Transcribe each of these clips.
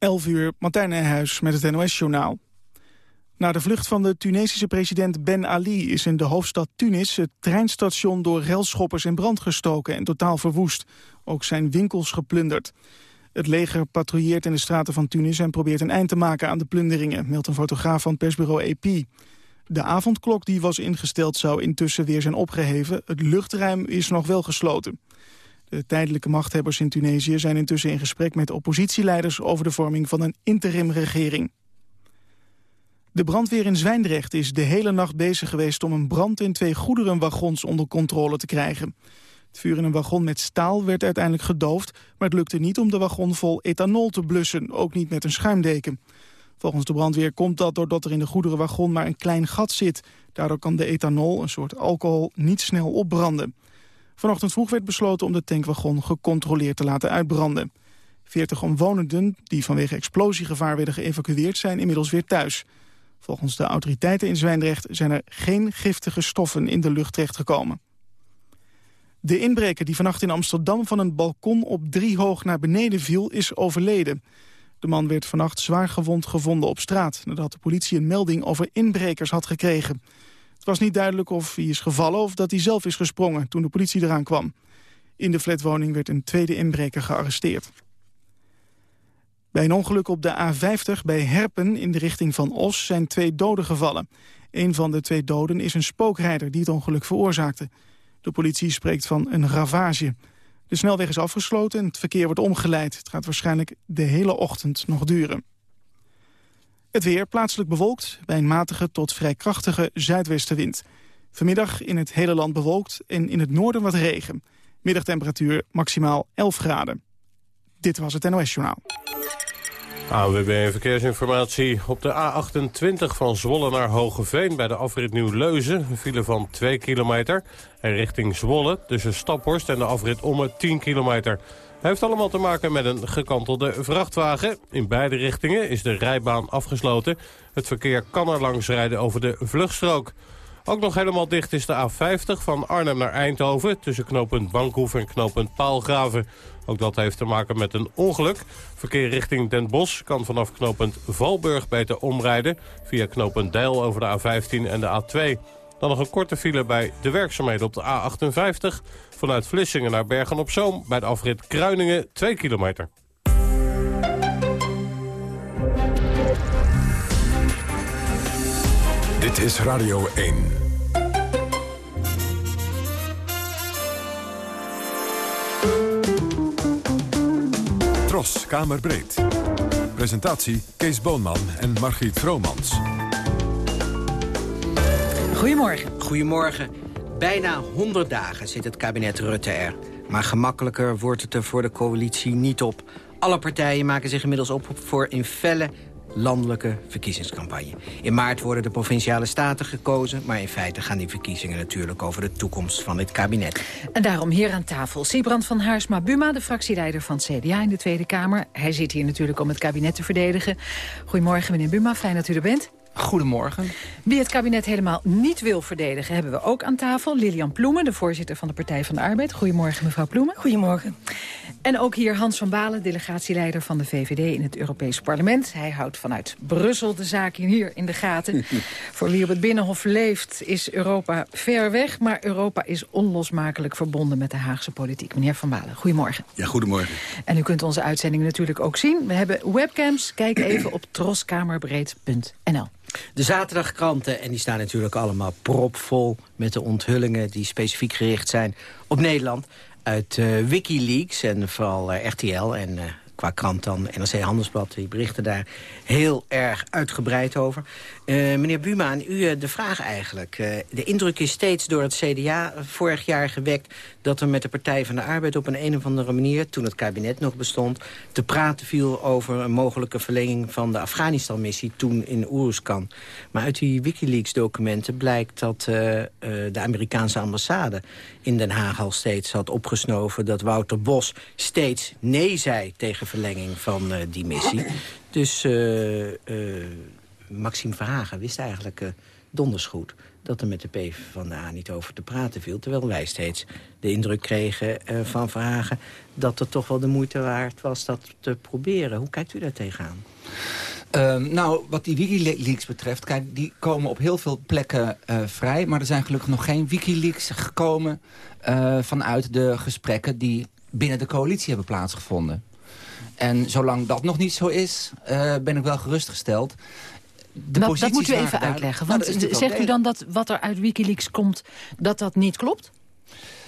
11 uur, Martijn met het NOS-journaal. Na de vlucht van de Tunesische president Ben Ali is in de hoofdstad Tunis... het treinstation door relschoppers in brand gestoken en totaal verwoest. Ook zijn winkels geplunderd. Het leger patrouilleert in de straten van Tunis en probeert een eind te maken aan de plunderingen... meldt een fotograaf van persbureau AP. De avondklok die was ingesteld zou intussen weer zijn opgeheven. Het luchtruim is nog wel gesloten. De tijdelijke machthebbers in Tunesië zijn intussen in gesprek met oppositieleiders over de vorming van een interimregering. De brandweer in Zwijndrecht is de hele nacht bezig geweest om een brand in twee goederenwagons onder controle te krijgen. Het vuur in een wagon met staal werd uiteindelijk gedoofd, maar het lukte niet om de wagon vol ethanol te blussen, ook niet met een schuimdeken. Volgens de brandweer komt dat doordat er in de goederenwagon maar een klein gat zit. Daardoor kan de ethanol, een soort alcohol, niet snel opbranden. Vanochtend vroeg werd besloten om de tankwagon gecontroleerd te laten uitbranden. 40 omwonenden die vanwege explosiegevaar werden geëvacueerd zijn inmiddels weer thuis. Volgens de autoriteiten in Zwijndrecht zijn er geen giftige stoffen in de lucht terechtgekomen. De inbreker die vannacht in Amsterdam van een balkon op drie hoog naar beneden viel is overleden. De man werd vannacht zwaar gewond gevonden op straat... nadat de politie een melding over inbrekers had gekregen. Het was niet duidelijk of hij is gevallen of dat hij zelf is gesprongen toen de politie eraan kwam. In de flatwoning werd een tweede inbreker gearresteerd. Bij een ongeluk op de A50 bij Herpen in de richting van Os zijn twee doden gevallen. Een van de twee doden is een spookrijder die het ongeluk veroorzaakte. De politie spreekt van een ravage. De snelweg is afgesloten en het verkeer wordt omgeleid. Het gaat waarschijnlijk de hele ochtend nog duren. Het weer plaatselijk bewolkt bij een matige tot vrij krachtige zuidwestenwind. Vanmiddag in het hele land bewolkt en in het noorden wat regen. Middagtemperatuur maximaal 11 graden. Dit was het NOS Journaal. AWB Verkeersinformatie. Op de A28 van Zwolle naar Hogeveen bij de afrit Nieuw-Leuzen... een file van 2 kilometer. En richting Zwolle tussen Staphorst en de afrit Omme 10 kilometer. Heeft allemaal te maken met een gekantelde vrachtwagen. In beide richtingen is de rijbaan afgesloten. Het verkeer kan er langs rijden over de vluchtstrook. Ook nog helemaal dicht is de A50 van Arnhem naar Eindhoven... tussen knooppunt Bankhoef en knooppunt Paalgraven. Ook dat heeft te maken met een ongeluk. Verkeer richting Den Bosch kan vanaf knooppunt Valburg beter omrijden... via knooppunt Deil over de A15 en de A2. Dan nog een korte file bij de werkzaamheden op de A58... vanuit Vlissingen naar Bergen-op-Zoom... bij de afrit Kruiningen 2 kilometer. Dit is Radio 1. Tros, Kamerbreed. Presentatie Kees Boonman en Margriet Vromans. Goedemorgen. Goedemorgen. Bijna 100 dagen zit het kabinet Rutte er. Maar gemakkelijker wordt het er voor de coalitie niet op. Alle partijen maken zich inmiddels op voor in felle landelijke verkiezingscampagne. In maart worden de provinciale staten gekozen... maar in feite gaan die verkiezingen natuurlijk over de toekomst van het kabinet. En daarom hier aan tafel Siebrand van Haarsma-Buma... de fractieleider van het CDA in de Tweede Kamer. Hij zit hier natuurlijk om het kabinet te verdedigen. Goedemorgen, meneer Buma, fijn dat u er bent. Goedemorgen. Wie het kabinet helemaal niet wil verdedigen... hebben we ook aan tafel. Lilian Ploemen, de voorzitter van de Partij van de Arbeid. Goedemorgen, mevrouw Ploemen. Goedemorgen. En ook hier Hans van Balen, delegatieleider van de VVD in het Europese parlement. Hij houdt vanuit Brussel de zaak hier in de gaten. Voor wie op het Binnenhof leeft is Europa ver weg... maar Europa is onlosmakelijk verbonden met de Haagse politiek. Meneer van Balen, goedemorgen. Ja, goedemorgen. En u kunt onze uitzending natuurlijk ook zien. We hebben webcams. Kijk even op troskamerbreed.nl. De zaterdagkranten, en die staan natuurlijk allemaal propvol... met de onthullingen die specifiek gericht zijn op Nederland uit uh, Wikileaks en vooral uh, RTL en uh, qua krant dan NRC Handelsblad. Die berichten daar heel erg uitgebreid over. Meneer Buma, aan u de vraag eigenlijk. De indruk is steeds door het CDA vorig jaar gewekt... dat er met de Partij van de Arbeid op een, een of andere manier... toen het kabinet nog bestond, te praten viel over een mogelijke verlenging... van de Afghanistan-missie toen in Oeruzkan. Maar uit die Wikileaks-documenten blijkt dat uh, de Amerikaanse ambassade... in Den Haag al steeds had opgesnoven dat Wouter Bos steeds nee zei... tegen verlenging van die missie. Dus... Maxime Verhagen wist eigenlijk donders goed dat er met de PvdA niet over te praten viel. Terwijl wij steeds de indruk kregen uh, van Verhagen... dat het toch wel de moeite waard was dat te proberen. Hoe kijkt u daar tegenaan? Uh, nou, wat die Wikileaks betreft, kijk, die komen op heel veel plekken uh, vrij. Maar er zijn gelukkig nog geen Wikileaks gekomen uh, vanuit de gesprekken die binnen de coalitie hebben plaatsgevonden. En zolang dat nog niet zo is, ben ik wel gerustgesteld. De dat, dat moet u even uitleggen. Want nou, zegt u dan dat wat er uit Wikileaks komt, dat dat niet klopt?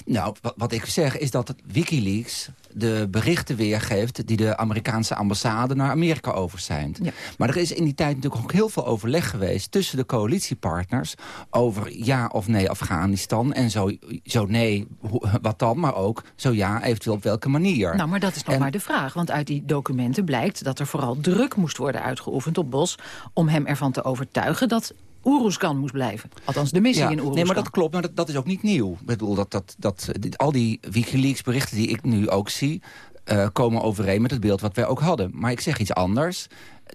Nou, wat, wat ik zeg is dat Wikileaks de berichten weergeeft... die de Amerikaanse ambassade naar Amerika overzijnt. Ja. Maar er is in die tijd natuurlijk ook heel veel overleg geweest... tussen de coalitiepartners over ja of nee Afghanistan. En zo, zo nee, wat dan? Maar ook zo ja, eventueel op welke manier. Nou, maar dat is nog maar de vraag. Want uit die documenten blijkt dat er vooral druk moest worden uitgeoefend op Bos... om hem ervan te overtuigen dat Oeruzkan moest blijven. Althans, de missie in Oeruzkan. Nee, maar dat klopt, maar dat, dat is ook niet nieuw. Ik bedoel, dat, dat, dat, al die Wikileaks-berichten die ik nu ook zie... Uh, komen overeen met het beeld wat wij ook hadden. Maar ik zeg iets anders.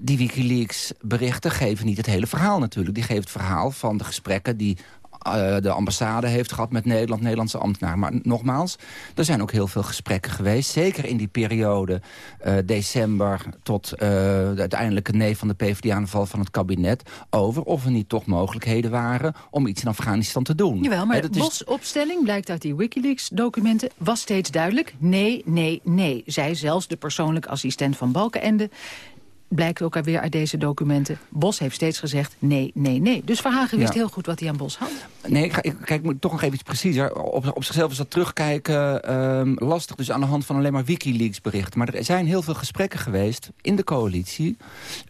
Die Wikileaks-berichten geven niet het hele verhaal natuurlijk. Die geven het verhaal van de gesprekken die de ambassade heeft gehad met Nederland, Nederlandse ambtenaren. Maar nogmaals, er zijn ook heel veel gesprekken geweest. Zeker in die periode uh, december tot uh, de uiteindelijke nee van de PvdA aan de val van het kabinet... over of er niet toch mogelijkheden waren om iets in Afghanistan te doen. Jawel, maar de bosopstelling blijkt uit die Wikileaks-documenten... was steeds duidelijk nee, nee, nee. Zij zelfs de persoonlijke assistent van Balkenende blijkt ook alweer uit deze documenten. Bos heeft steeds gezegd nee, nee, nee. Dus Verhagen wist heel goed wat hij aan Bos had. Nee, ik, ga, ik kijk moet toch nog even iets preciezer. Op, op zichzelf is dat terugkijken um, lastig. Dus aan de hand van alleen maar Wikileaks berichten. Maar er zijn heel veel gesprekken geweest in de coalitie...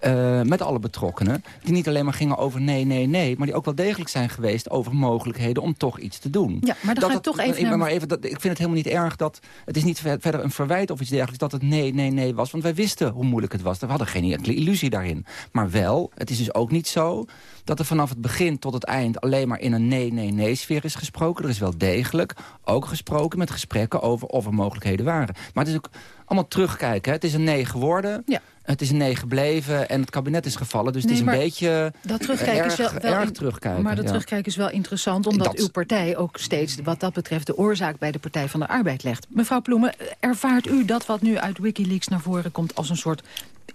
Uh, met alle betrokkenen. Die niet alleen maar gingen over nee, nee, nee. Maar die ook wel degelijk zijn geweest over mogelijkheden om toch iets te doen. Ja, maar dan dat ga ik toch even... Ik, maar even dat, ik vind het helemaal niet erg dat... Het is niet verder een verwijt of iets dergelijks dat het nee, nee, nee was. Want wij wisten hoe moeilijk het was. We hadden geen enkele illusie daarin. Maar wel, het is dus ook niet zo dat er vanaf het begin tot het eind alleen maar in een nee-nee-nee-sfeer is gesproken. Er is wel degelijk ook gesproken met gesprekken over of er mogelijkheden waren. Maar het is ook allemaal terugkijken. Hè. Het is een nee geworden. Ja. Het is een nee gebleven en het kabinet is gevallen. Dus het is een beetje dat terugkijken erg, is wel, wel erg terugkijken. Maar dat terugkijken is wel interessant... omdat uw partij ook steeds wat dat betreft... de oorzaak bij de Partij van de Arbeid legt. Mevrouw Ploemen, ervaart u dat wat nu uit Wikileaks naar voren komt... als een soort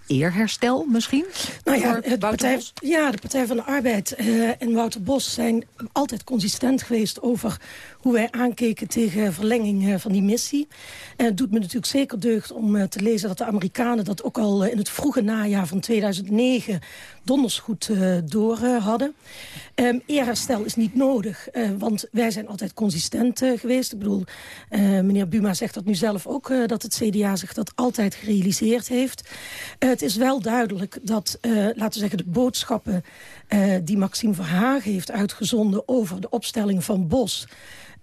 eerherstel misschien? Nou ja, de partij, ja, de Partij van de Arbeid uh, en Wouter Bos zijn altijd consistent geweest over hoe wij aankeken tegen verlenging uh, van die missie. En het doet me natuurlijk zeker deugd om uh, te lezen dat de Amerikanen dat ook al in het vroege najaar van 2009 donders goed door hadden. Um, eerherstel is niet nodig, want wij zijn altijd consistent geweest. Ik bedoel, meneer Buma zegt dat nu zelf ook, dat het CDA zich dat altijd gerealiseerd heeft het is wel duidelijk dat, laten we zeggen, de boodschappen... Die Maxime Verhagen heeft uitgezonden over de opstelling van Bos...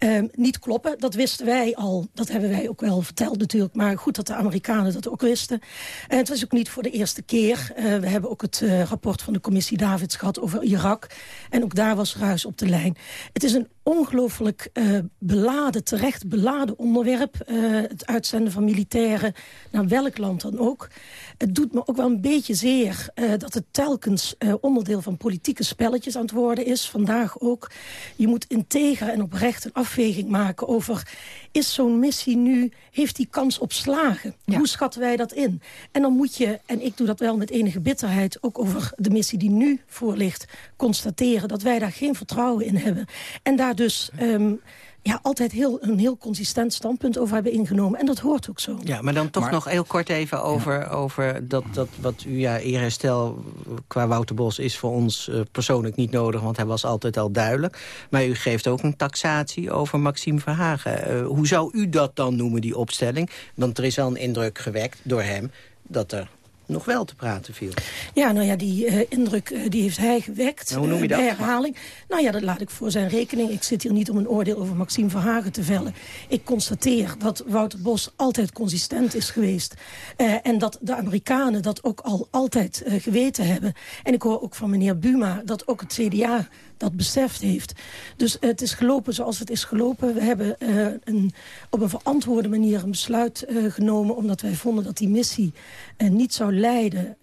Uh, niet kloppen. Dat wisten wij al. Dat hebben wij ook wel verteld natuurlijk. Maar goed dat de Amerikanen dat ook wisten. En het was ook niet voor de eerste keer. Uh, we hebben ook het uh, rapport van de commissie Davids gehad over Irak. En ook daar was ruis op de lijn. Het is een ongelooflijk uh, beladen, terecht beladen onderwerp. Uh, het uitzenden van militairen naar welk land dan ook. Het doet me ook wel een beetje zeer uh, dat het telkens onderdeel van politieke spelletjes aan het worden is. Vandaag ook. Je moet integer en oprecht een afweging maken over... is zo'n missie nu, heeft die kans op slagen? Hoe schatten wij dat in? En dan moet je, en ik doe dat wel met enige bitterheid... ook over de missie die nu voor ligt, constateren... dat wij daar geen vertrouwen in hebben. En daar dus... Um, ja, altijd heel, een heel consistent standpunt over hebben ingenomen. En dat hoort ook zo. Ja, maar dan toch nog heel kort even over, over dat, dat wat u, ja, eerherstel qua Wouter Bos is voor ons uh, persoonlijk niet nodig, want hij was altijd al duidelijk. Maar u geeft ook een taxatie over Maxime Verhagen. Uh, hoe zou u dat dan noemen, die opstelling? Want er is al een indruk gewekt door hem dat er nog wel te praten viel. Ja, nou ja, die uh, indruk uh, die heeft hij gewekt. hoe noem je dat? Bij herhaling. Nou ja, dat laat ik voor zijn rekening. Ik zit hier niet om een oordeel over Maxime Verhagen te vellen. Ik constateer dat Wouter Bos altijd consistent is geweest. En dat de Amerikanen dat ook al altijd geweten hebben. En ik hoor ook van meneer Buma dat ook het CDA dat beseft heeft. Dus het is gelopen zoals het is gelopen. We hebben een, op een verantwoorde manier een besluit genomen... omdat wij vonden dat die missie niet zou leiden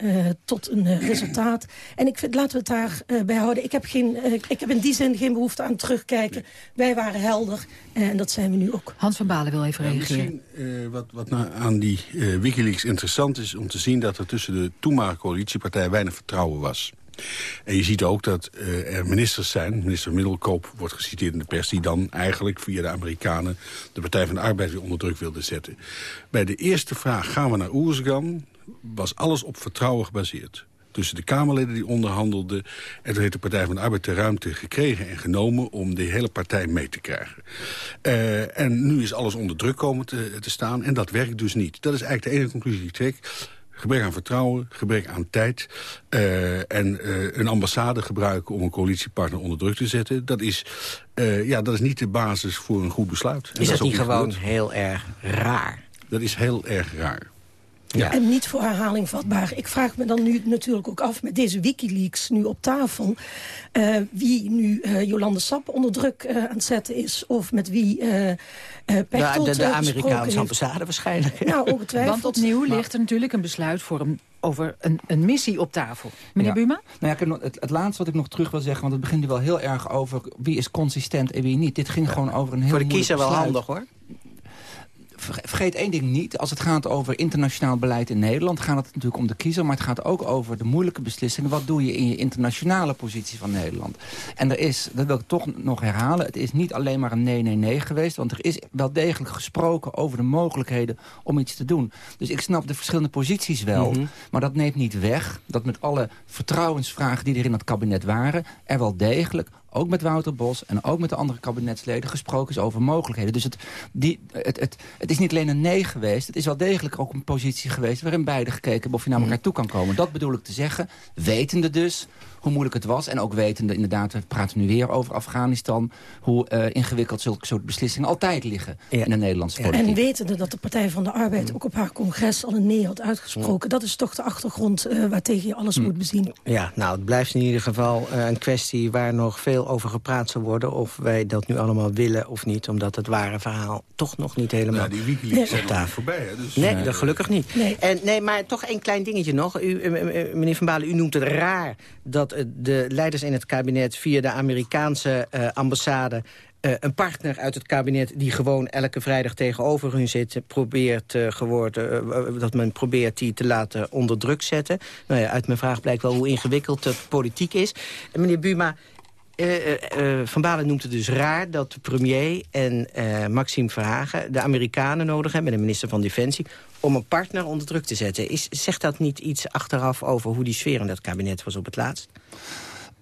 tot een resultaat. En ik vind, laten we het daarbij bij houden. Ik heb, geen, ik heb in die zin geen behoefte aan terugkijken. Wij waren helder en dat zijn we nu ook. Hans van Balen wil even reageren. misschien wat, wat nou aan die Wikileaks interessant is om te zien... dat er tussen de toenmalige coalitiepartijen weinig vertrouwen was. En je ziet ook dat uh, er ministers zijn, minister Middelkoop wordt geciteerd in de pers... die dan eigenlijk via de Amerikanen de Partij van de Arbeid weer onder druk wilden zetten. Bij de eerste vraag, gaan we naar Oersgan, was alles op vertrouwen gebaseerd tussen de Kamerleden die onderhandelden. En toen heeft de Partij van de Arbeid de ruimte gekregen en genomen... om de hele partij mee te krijgen. Uh, en nu is alles onder druk komen te, te, staan en dat werkt dus niet. Dat is eigenlijk de enige conclusie die ik trek. Gebrek aan vertrouwen, gebrek aan tijd... Uh, en uh, een ambassade gebruiken om een coalitiepartner onder druk te zetten... dat is, uh, ja, dat is niet de basis voor een goed besluit. Is dat, dat niet gewoon heel erg raar? Dat is heel erg raar. Ja. En niet voor herhaling vatbaar. Ik vraag me dan nu natuurlijk ook af met deze Wikileaks nu op tafel... Uh, wie nu uh, Jolande Sap onder druk uh, aan het zetten is... of met wie uh, Pechtold de, de, de Amerikaanse ambassade waarschijnlijk. Nou, ongetwijfeld. Want opnieuw ligt er natuurlijk een besluit voor een, over een, een missie op tafel. Meneer ja. Buma? Nou ja, het, het laatste wat ik nog terug wil zeggen... want het begint nu wel heel erg over wie is consistent en wie niet. Dit ging gewoon over een heel Voor de kiezer wel handig, hoor vergeet één ding niet. Als het gaat over internationaal beleid in Nederland... gaat het natuurlijk om de kiezer. Maar het gaat ook over de moeilijke beslissingen. Wat doe je in je internationale positie van Nederland? En er is, dat wil ik toch nog herhalen... het is niet alleen maar een nee-nee-nee geweest. Want er is wel degelijk gesproken over de mogelijkheden om iets te doen. Dus ik snap de verschillende posities wel. Mhm. Maar dat neemt niet weg dat met alle vertrouwensvragen... die er in het kabinet waren... er wel degelijk ook met Wouter Bos en ook met de andere kabinetsleden gesproken is over mogelijkheden. Dus het, die, het, het, het is niet alleen een nee geweest, het is wel degelijk ook een positie geweest waarin beide gekeken hebben of je naar elkaar toe kan komen. Dat bedoel ik te zeggen, wetende dus hoe moeilijk het was. En ook wetende, inderdaad, we praten nu weer over Afghanistan... hoe uh, ingewikkeld zulke soort beslissingen altijd liggen ja. in de Nederlandse ja. politiek. En wetende dat de Partij van de Arbeid ook op haar congres al een nee had uitgesproken. Dat is toch de achtergrond uh, waartegen je alles moet bezien. Ja, nou, het blijft in ieder geval uh, een kwestie waar nog veel over gepraat zal worden... of wij dat nu allemaal willen of niet, omdat het ware verhaal toch nog niet helemaal nou, die Wikileaks op tafel voorbij. Hè? Dus, nee, dat gelukkig niet. Nee. En, nee, maar toch één klein dingetje nog. U, meneer Van Balen, u noemt het raar dat de leiders in het kabinet via de Amerikaanse uh, ambassade... Uh, een partner uit het kabinet die gewoon elke vrijdag tegenover hun zit... probeert geworden, dat men probeert die te laten onder druk zetten. Nou ja, uit mijn vraag blijkt wel hoe ingewikkeld het politiek is. En meneer Buma, Van Balen noemt het dus raar dat de premier en Maxime Verhagen... de Amerikanen nodig hebben, de minister van Defensie om een partner onder druk te zetten. Is, zegt dat niet iets achteraf over hoe die sfeer in dat kabinet was op het laatst?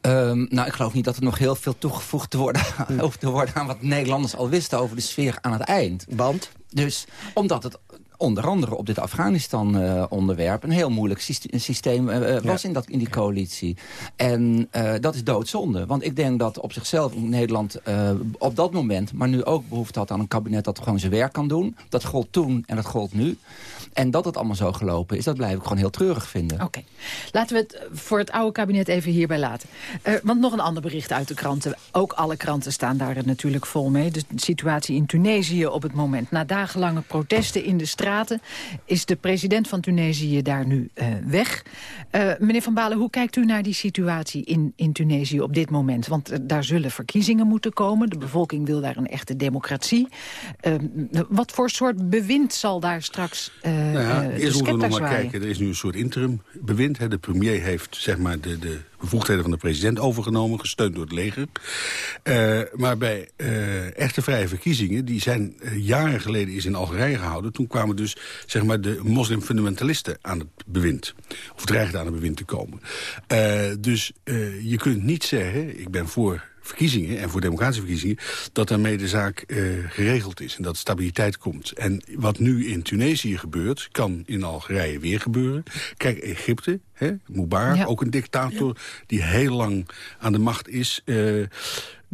Um, nou, ik geloof niet dat er nog heel veel toegevoegd te worden, hoeft te worden aan wat Nederlanders al wisten over de sfeer aan het eind. Want? Dus omdat het onder andere op dit Afghanistan-onderwerp... een heel moeilijk systeem uh, was ja. in, dat, in die coalitie. En uh, dat is doodzonde. Want ik denk dat op zichzelf Nederland op dat moment... maar nu ook behoefte had aan een kabinet dat gewoon zijn werk kan doen. Dat gold toen en dat gold nu. En dat het allemaal zo gelopen is, dat blijf ik gewoon heel treurig vinden. Oké. Okay. Laten we het voor het oude kabinet even hierbij laten. Want nog een ander bericht uit de kranten. Ook alle kranten staan daar natuurlijk vol mee. De situatie in Tunesië op het moment. Na dagenlange protesten in de is de president van Tunesië daar nu uh, weg. Uh, meneer Van Balen, hoe kijkt u naar die situatie in, in Tunesië op dit moment? Want uh, daar zullen verkiezingen moeten komen. De bevolking wil daar een echte democratie. wat voor soort bewind zal daar straks nou ja, eerst moeten we nog maar kijken. Er is nu een soort interim bewind. Hè. De premier heeft zeg maar, de, de bevoegdheden van de president overgenomen, gesteund door het leger. Uh, maar bij uh, echte vrije verkiezingen, die zijn uh, jaren geleden is in Algerije gehouden. Toen kwamen dus zeg maar, de moslimfundamentalisten aan het bewind. Of dreigden aan het bewind te komen. dus je kunt niet zeggen, ik ben voor verkiezingen en voor democratische verkiezingen... dat daarmee de zaak uh, geregeld is en dat stabiliteit komt. En wat nu in Tunesië gebeurt, kan in Algerije weer gebeuren. Kijk, Egypte, hè, Mubarak, ja. ook een dictator ja. die heel lang aan de macht is... Uh, Uh,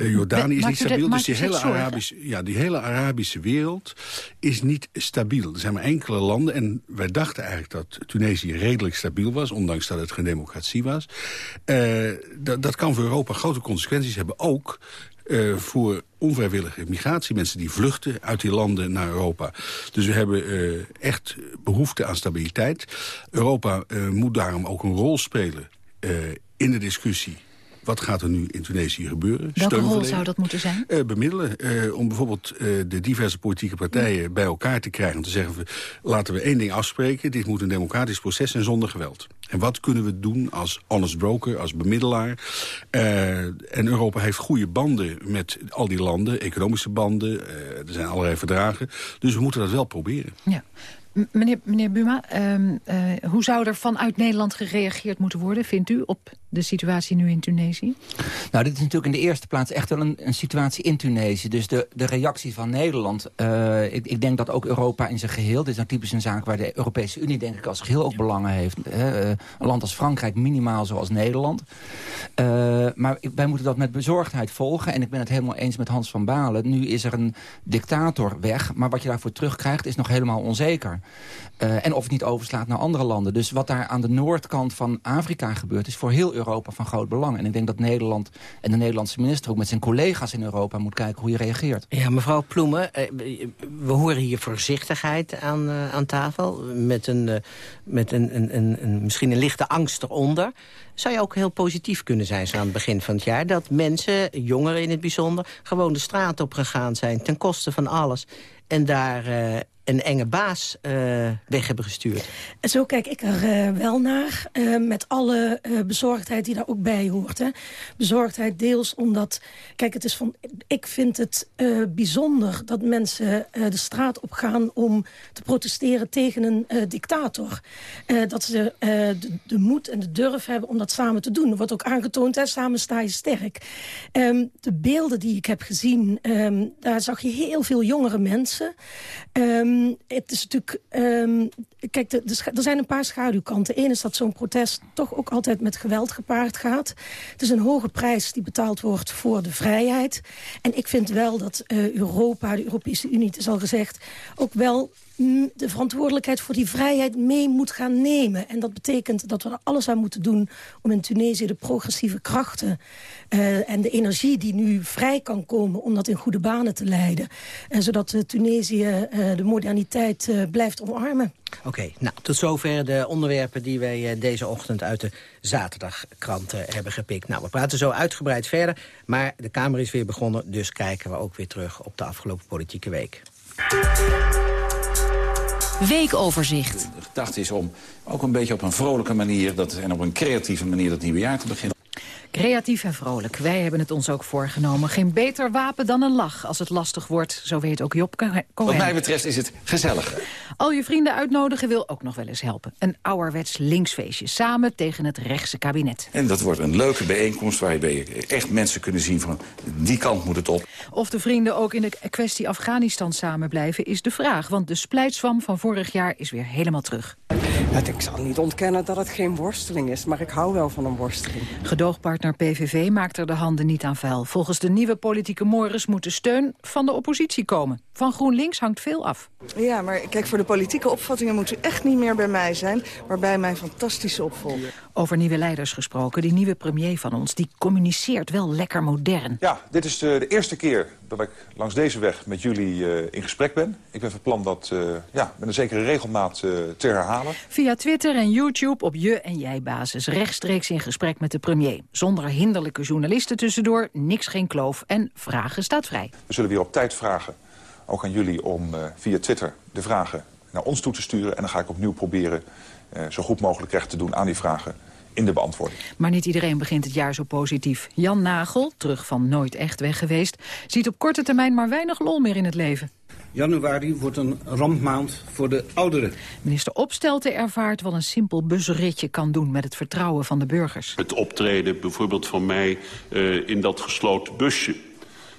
Jordanië is niet stabiel, dus die hele, Arabische, ja, die hele Arabische wereld is niet stabiel. Er zijn maar enkele landen en wij dachten eigenlijk dat Tunesië redelijk stabiel was... ondanks dat het geen democratie was. Uh, dat, kan voor Europa grote consequenties hebben, ook uh, voor onvrijwillige migratie. Mensen die vluchten uit die landen naar Europa. Dus we hebben uh, echt behoefte aan stabiliteit. Europa moet daarom ook een rol spelen in de discussie wat gaat er nu in Tunesië gebeuren? Welke rol zou dat moeten zijn? Uh, bemiddelen. Uh, om bijvoorbeeld uh, de diverse politieke partijen bij elkaar te krijgen. Om te zeggen, laten we één ding afspreken. Dit moet een democratisch proces zijn zonder geweld. En wat kunnen we doen als honest broker, als bemiddelaar? en Europa heeft goede banden met al die landen. Economische banden. er zijn allerlei verdragen. Dus we moeten dat wel proberen. Ja. Meneer, meneer Buma, uh, hoe zou er vanuit Nederland gereageerd moeten worden, vindt u, op de situatie nu in Tunesië? Nou, dit is natuurlijk in de eerste plaats echt wel een, een situatie in Tunesië. Dus de, de reactie van Nederland, uh, ik, ik, denk dat ook Europa in zijn geheel... dit is nou typisch een zaak waar de Europese Unie denk ik als geheel ook belangen heeft. Hè? een land als Frankrijk minimaal zoals Nederland. maar wij moeten dat met bezorgdheid volgen. En ik ben het helemaal eens met Hans van Balen. Nu is er een dictator weg, maar wat je daarvoor terugkrijgt is nog helemaal onzeker. En of het niet overslaat naar andere landen. Dus wat daar aan de noordkant van Afrika gebeurt... is voor heel Europa van groot belang. En ik denk dat Nederland en de Nederlandse minister... ook met zijn collega's in Europa moet kijken hoe je reageert. Ja, mevrouw Ploemen, eh, we horen hier voorzichtigheid aan, uh, aan tafel. Met, een, met een, een, een, een, misschien een lichte angst eronder. Zou je ook heel positief kunnen zijn zo aan het begin van het jaar... dat mensen, jongeren in het bijzonder... gewoon de straat op gegaan zijn ten koste van alles... en daar een enge baas uh, weg hebben gestuurd. Zo kijk ik er uh, wel naar, uh, met alle bezorgdheid die daar ook bij hoort. Hè. Bezorgdheid deels omdat, kijk, het is van, ik vind het bijzonder dat mensen de straat op gaan om te protesteren tegen een dictator. dat ze de, de, moed en de durf hebben om dat samen te doen. Er wordt ook aangetoond, hè, samen sta je sterk. Um, de beelden die ik heb gezien, um, daar zag je heel veel jongere mensen... Um, Um, het is natuurlijk... Um, kijk, er zijn een paar schaduwkanten. Eén is dat zo'n protest toch ook altijd met geweld gepaard gaat. Het is een hoge prijs die betaald wordt voor de vrijheid. En ik vind wel dat uh, Europa, de Europese Unie, het is al gezegd... ook wel de verantwoordelijkheid voor die vrijheid mee moet gaan nemen. En dat betekent dat we er alles aan moeten doen om in Tunesië de progressieve krachten uh, en de energie die nu vrij kan komen om dat in goede banen te leiden. En zodat uh, Tunesië de moderniteit blijft omarmen. Oké, nou, tot zover de onderwerpen die wij deze ochtend uit de zaterdagkranten hebben gepikt. Nou, we praten zo uitgebreid verder, maar de Kamer is weer begonnen, dus kijken we ook weer terug op de afgelopen politieke week. Weekoverzicht. De gedachte is om ook een beetje op een vrolijke manier dat, en op een creatieve manier dat nieuwe jaar te beginnen. Creatief en vrolijk. Wij hebben het ons ook voorgenomen. Geen beter wapen dan een lach als het lastig wordt. Zo weet ook Job Cohen. Wat mij betreft is het gezellig. Al je vrienden uitnodigen wil ook nog wel eens helpen. Een ouderwets linksfeestje. Samen tegen het rechtse kabinet. En dat wordt een leuke bijeenkomst waarbij echt mensen kunnen zien van die kant moet het op. Of de vrienden ook in de kwestie Afghanistan samen blijven is de vraag. Want de splijtswam van vorig jaar is weer helemaal terug. Ik zal niet ontkennen dat het geen worsteling is, maar ik hou wel van een worsteling. Gedoogpartner PVV maakt er de handen niet aan vuil. Volgens de nieuwe politieke Morris moet de steun van de oppositie komen. Van GroenLinks hangt veel af. Ja, maar kijk, voor de politieke opvattingen moet u echt niet meer bij mij zijn... maar bij mijn fantastische opvolger. Over nieuwe leiders gesproken. Die nieuwe premier van ons, die communiceert wel lekker modern. Ja, dit is de, de eerste keer dat ik langs deze weg met jullie uh, in gesprek ben. Ik ben van plan dat uh, ja, met een zekere regelmaat uh, te herhalen. Via Twitter en YouTube op je- en jij-basis. Rechtstreeks in gesprek met de premier. Zonder hinderlijke journalisten tussendoor, niks geen kloof. En vragen staat vrij. We zullen weer op tijd vragen, ook aan jullie, om via Twitter de vragen naar ons toe te sturen. En dan ga ik opnieuw proberen zo goed mogelijk recht te doen aan die vragen in de beantwoording. Maar niet iedereen begint het jaar zo positief. Jan Nagel, terug van nooit echt weg geweest... ziet op korte termijn maar weinig lol meer in het leven. Januari wordt een rampmaand voor de ouderen. Minister Opstelten ervaart wat een simpel busritje kan doen... met het vertrouwen van de burgers. Het optreden bijvoorbeeld van mij uh, in dat gesloten busje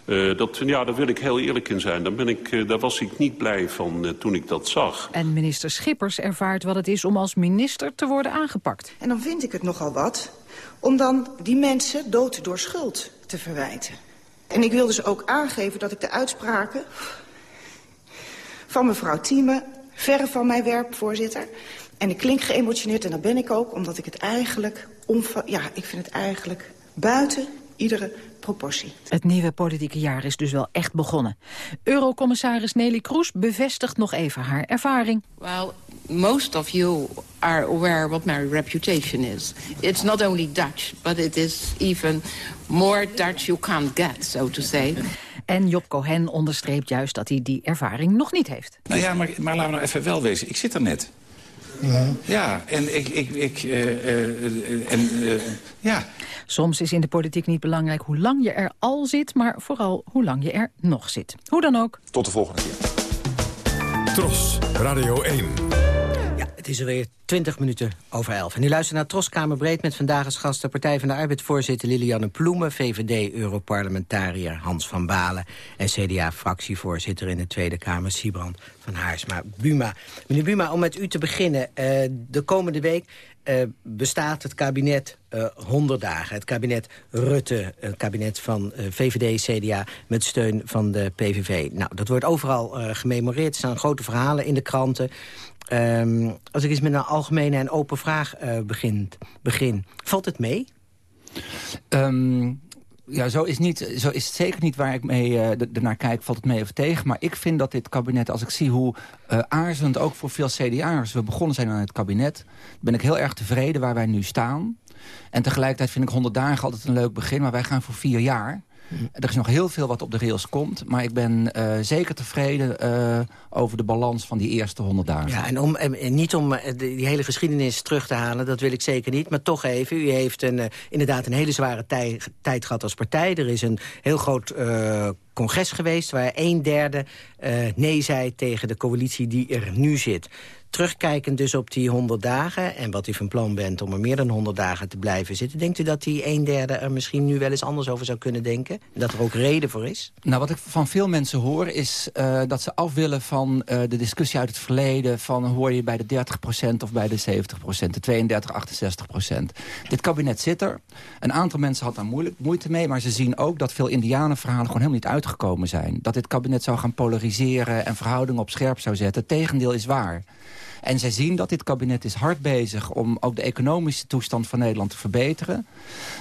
uh, dat, ja, daar wil ik heel eerlijk in zijn. Daar, ben ik, uh, daar was ik niet blij van uh, toen ik dat zag. En minister Schippers ervaart wat het is om als minister te worden aangepakt. En dan vind ik het nogal wat om dan die mensen dood door schuld te verwijten. En ik wil dus ook aangeven dat ik de uitspraken van mevrouw Thieme verre van mij werp, voorzitter. En ik klink geëmotioneerd en dat ben ik ook, omdat ik het eigenlijk... Ja, ik vind het eigenlijk buiten iedere proportie. Het nieuwe politieke jaar is dus wel echt begonnen. Eurocommissaris Nelly Kroes bevestigt nog even haar ervaring. Well, most of you are aware what my reputation is. It's not only Dutch, but it is even more Dutch you can't get, so to say. En Job Cohen onderstreept juist dat hij die ervaring nog niet heeft. Nou ja, maar, maar laten we nou even wel wezen. Ik zit er net. Ja, ja en ik... ik, ik uh, uh, en, uh, ja. Soms is in de politiek niet belangrijk hoe lang je er al zit... maar vooral hoe lang je er nog zit. Hoe dan ook. Tot de volgende keer. Tros, Radio 1. Het is alweer 20 minuten over 11. En u luistert naar Troskamer Breed met vandaag als gast... Partij van de Arbeid-voorzitter Lilianne Ploemen... VVD-Europarlementariër Hans van Balen... en CDA-fractievoorzitter in de Tweede Kamer Sibrand van Haarsma Buma. Meneer Buma, om met u te beginnen. Uh, de komende week uh, bestaat het kabinet uh, 100 dagen. Het kabinet Rutte, het kabinet van uh, VVD, CDA... met steun van de PVV. Nou, dat wordt overal gememoreerd. Er staan grote verhalen in de kranten. Um, als ik eens met een algemene en open vraag uh, begin, begin, valt het mee? Um, ja, zo is, niet, zo is het zeker niet waar ik mee uh, ernaar kijk, valt het mee of tegen. Maar ik vind dat dit kabinet, als ik zie hoe uh, aarzelend ook voor veel CDA'ers... we begonnen zijn aan het kabinet, ben ik heel erg tevreden waar wij nu staan. En tegelijkertijd vind ik 100 dagen altijd een leuk begin, maar wij gaan voor vier jaar... Er is nog heel veel wat op de rails komt. Maar ik ben uh, zeker tevreden uh, over de balans van die eerste honderd dagen. Ja, en, om, en niet om uh, die hele geschiedenis terug te halen, dat wil ik zeker niet. Maar toch even, u heeft een, inderdaad een hele zware tij, tijd gehad als partij. Er is een heel groot congres geweest waar een derde nee zei tegen de coalitie die er nu zit. Terugkijkend dus op die 100 dagen... en wat u van plan bent om er meer dan 100 dagen te blijven zitten... denkt u dat die een derde er misschien nu wel eens anders over zou kunnen denken? En dat er ook reden voor is? Nou, wat ik van veel mensen hoor is uh, dat ze af willen van uh, de discussie uit het verleden... van hoor je bij de 30% of bij de 70%, de 32, 68%. Dit kabinet zit er. Een aantal mensen had daar moeite mee... maar ze zien ook dat veel indianenverhalen gewoon helemaal niet uitgekomen zijn. Dat dit kabinet zou gaan polariseren en verhoudingen op scherp zou zetten. Tegendeel is waar. En zij zien dat dit kabinet is hard bezig om ook de economische toestand van Nederland te verbeteren.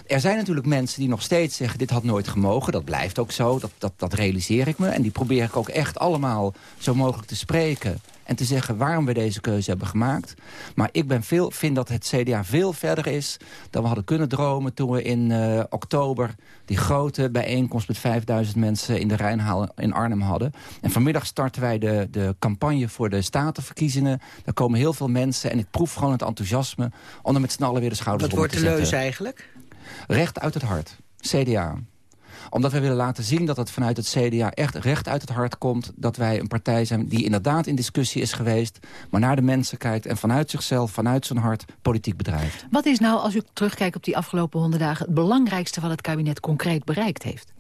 Er zijn natuurlijk mensen die nog steeds zeggen dit had nooit gemogen. Dat blijft ook zo, dat, dat, dat realiseer ik me. En die probeer ik ook echt allemaal zo mogelijk te spreken en te zeggen waarom we deze keuze hebben gemaakt. Maar ik ben veel, vind dat het CDA veel verder is dan we hadden kunnen dromen... toen we in uh, oktober die grote bijeenkomst met 5000 mensen in de Rijnhaal in Arnhem hadden. En vanmiddag starten wij de, de campagne voor de statenverkiezingen. Daar komen heel veel mensen en ik proef gewoon het enthousiasme... om er met z'n allen weer de schouders Wat wordt de leus eigenlijk? Recht uit het hart. CDA omdat wij willen laten zien dat het vanuit het CDA echt recht uit het hart komt. Dat wij een partij zijn die inderdaad in discussie is geweest. Maar naar de mensen kijkt en vanuit zichzelf, vanuit zijn hart politiek bedrijft. Wat is nou, als u terugkijkt op die afgelopen honderd dagen... het belangrijkste wat het kabinet concreet bereikt heeft?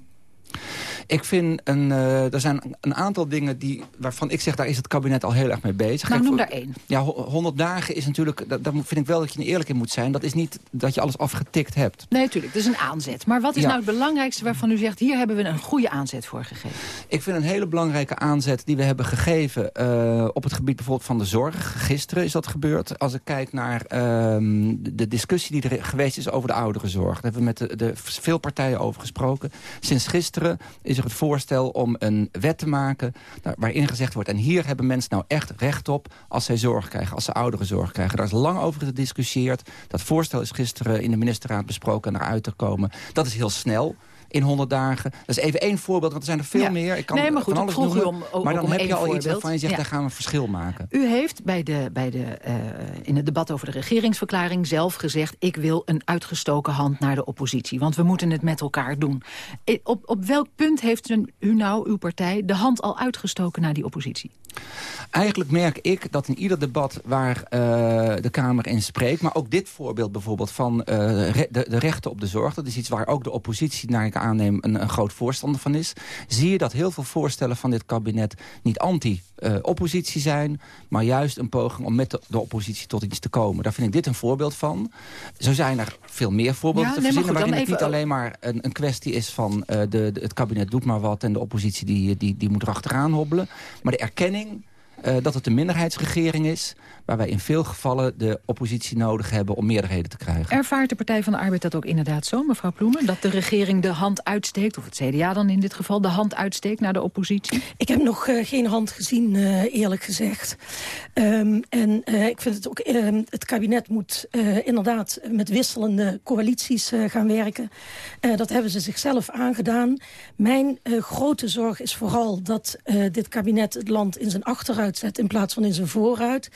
Ik vind, een, uh, er zijn een aantal dingen die, waarvan ik zeg... daar is het kabinet al heel erg mee bezig. Nou, noem daar één. Ja, 100 dagen is natuurlijk... Daar vind ik wel dat je eerlijk in moet zijn. Dat is niet dat je alles afgetikt hebt. Nee, natuurlijk. Dat is een aanzet. Maar wat is nou het belangrijkste waarvan u zegt... hier hebben we een goede aanzet voor gegeven? Ik vind een hele belangrijke aanzet die we hebben gegeven... Uh, op het gebied bijvoorbeeld van de zorg. Gisteren is dat gebeurd. Als ik kijk naar uh, de discussie die er geweest is over de ouderenzorg. Daar hebben we met de, de veel partijen over gesproken. Sinds gisteren is het voorstel om een wet te maken... waarin gezegd wordt, en hier hebben mensen nou echt recht op... als zij zorg krijgen, als ze ouderen zorg krijgen. Daar is lang over gediscussieerd. Dat voorstel is gisteren in de ministerraad besproken en eruit te komen. Dat is heel snel in 100 dagen. Dat is even één voorbeeld, want er zijn er veel meer. Ik kan nee, maar goed, van alles vroeg noemen, u om, Maar dan om heb je al voorbeeld. iets waarvan je zegt, ja. daar gaan we een verschil maken. U heeft bij de, bij de, uh, in het debat over de regeringsverklaring zelf gezegd... ik wil een uitgestoken hand naar de oppositie. Want we moeten het met elkaar doen. Op, op welk punt heeft u nou, uw partij, de hand al uitgestoken naar die oppositie? Eigenlijk merk ik dat in ieder debat waar uh, de Kamer in spreekt... maar ook dit voorbeeld bijvoorbeeld van uh, de, de, rechten op de zorg... dat is iets waar ook de oppositie, naar ik aanneem, een, een groot voorstander van is... zie je dat heel veel voorstellen van dit kabinet niet anti uh, oppositie zijn... maar juist een poging om met de, de, oppositie tot iets te komen. Daar vind ik dit een voorbeeld van. Zo zijn er veel meer voorbeelden Ja, te nee, maar verzinnen... waarin het niet alleen maar een, een kwestie is van... eh, de, de- het kabinet doet maar wat en de oppositie die, die, die moet erachteraan hobbelen. Maar de erkenning eh, dat het een minderheidsregering is... waar wij in veel gevallen de oppositie nodig hebben om meerderheden te krijgen. Ervaart de Partij van de Arbeid dat ook inderdaad zo, mevrouw Ploemen? Dat de regering de hand uitsteekt, of het CDA dan in dit geval... de hand uitsteekt naar de oppositie? Ik heb nog eh, geen hand gezien, eh, eerlijk gezegd. Ehm, en eh, ik vind het ook... ehm, het kabinet moet eh, inderdaad met wisselende coalities eh, gaan werken. Eh, dat hebben ze zichzelf aangedaan. Mijn eh, grote zorg is vooral dat eh, dit kabinet het land in zijn achteruit zet... in plaats van in zijn vooruit.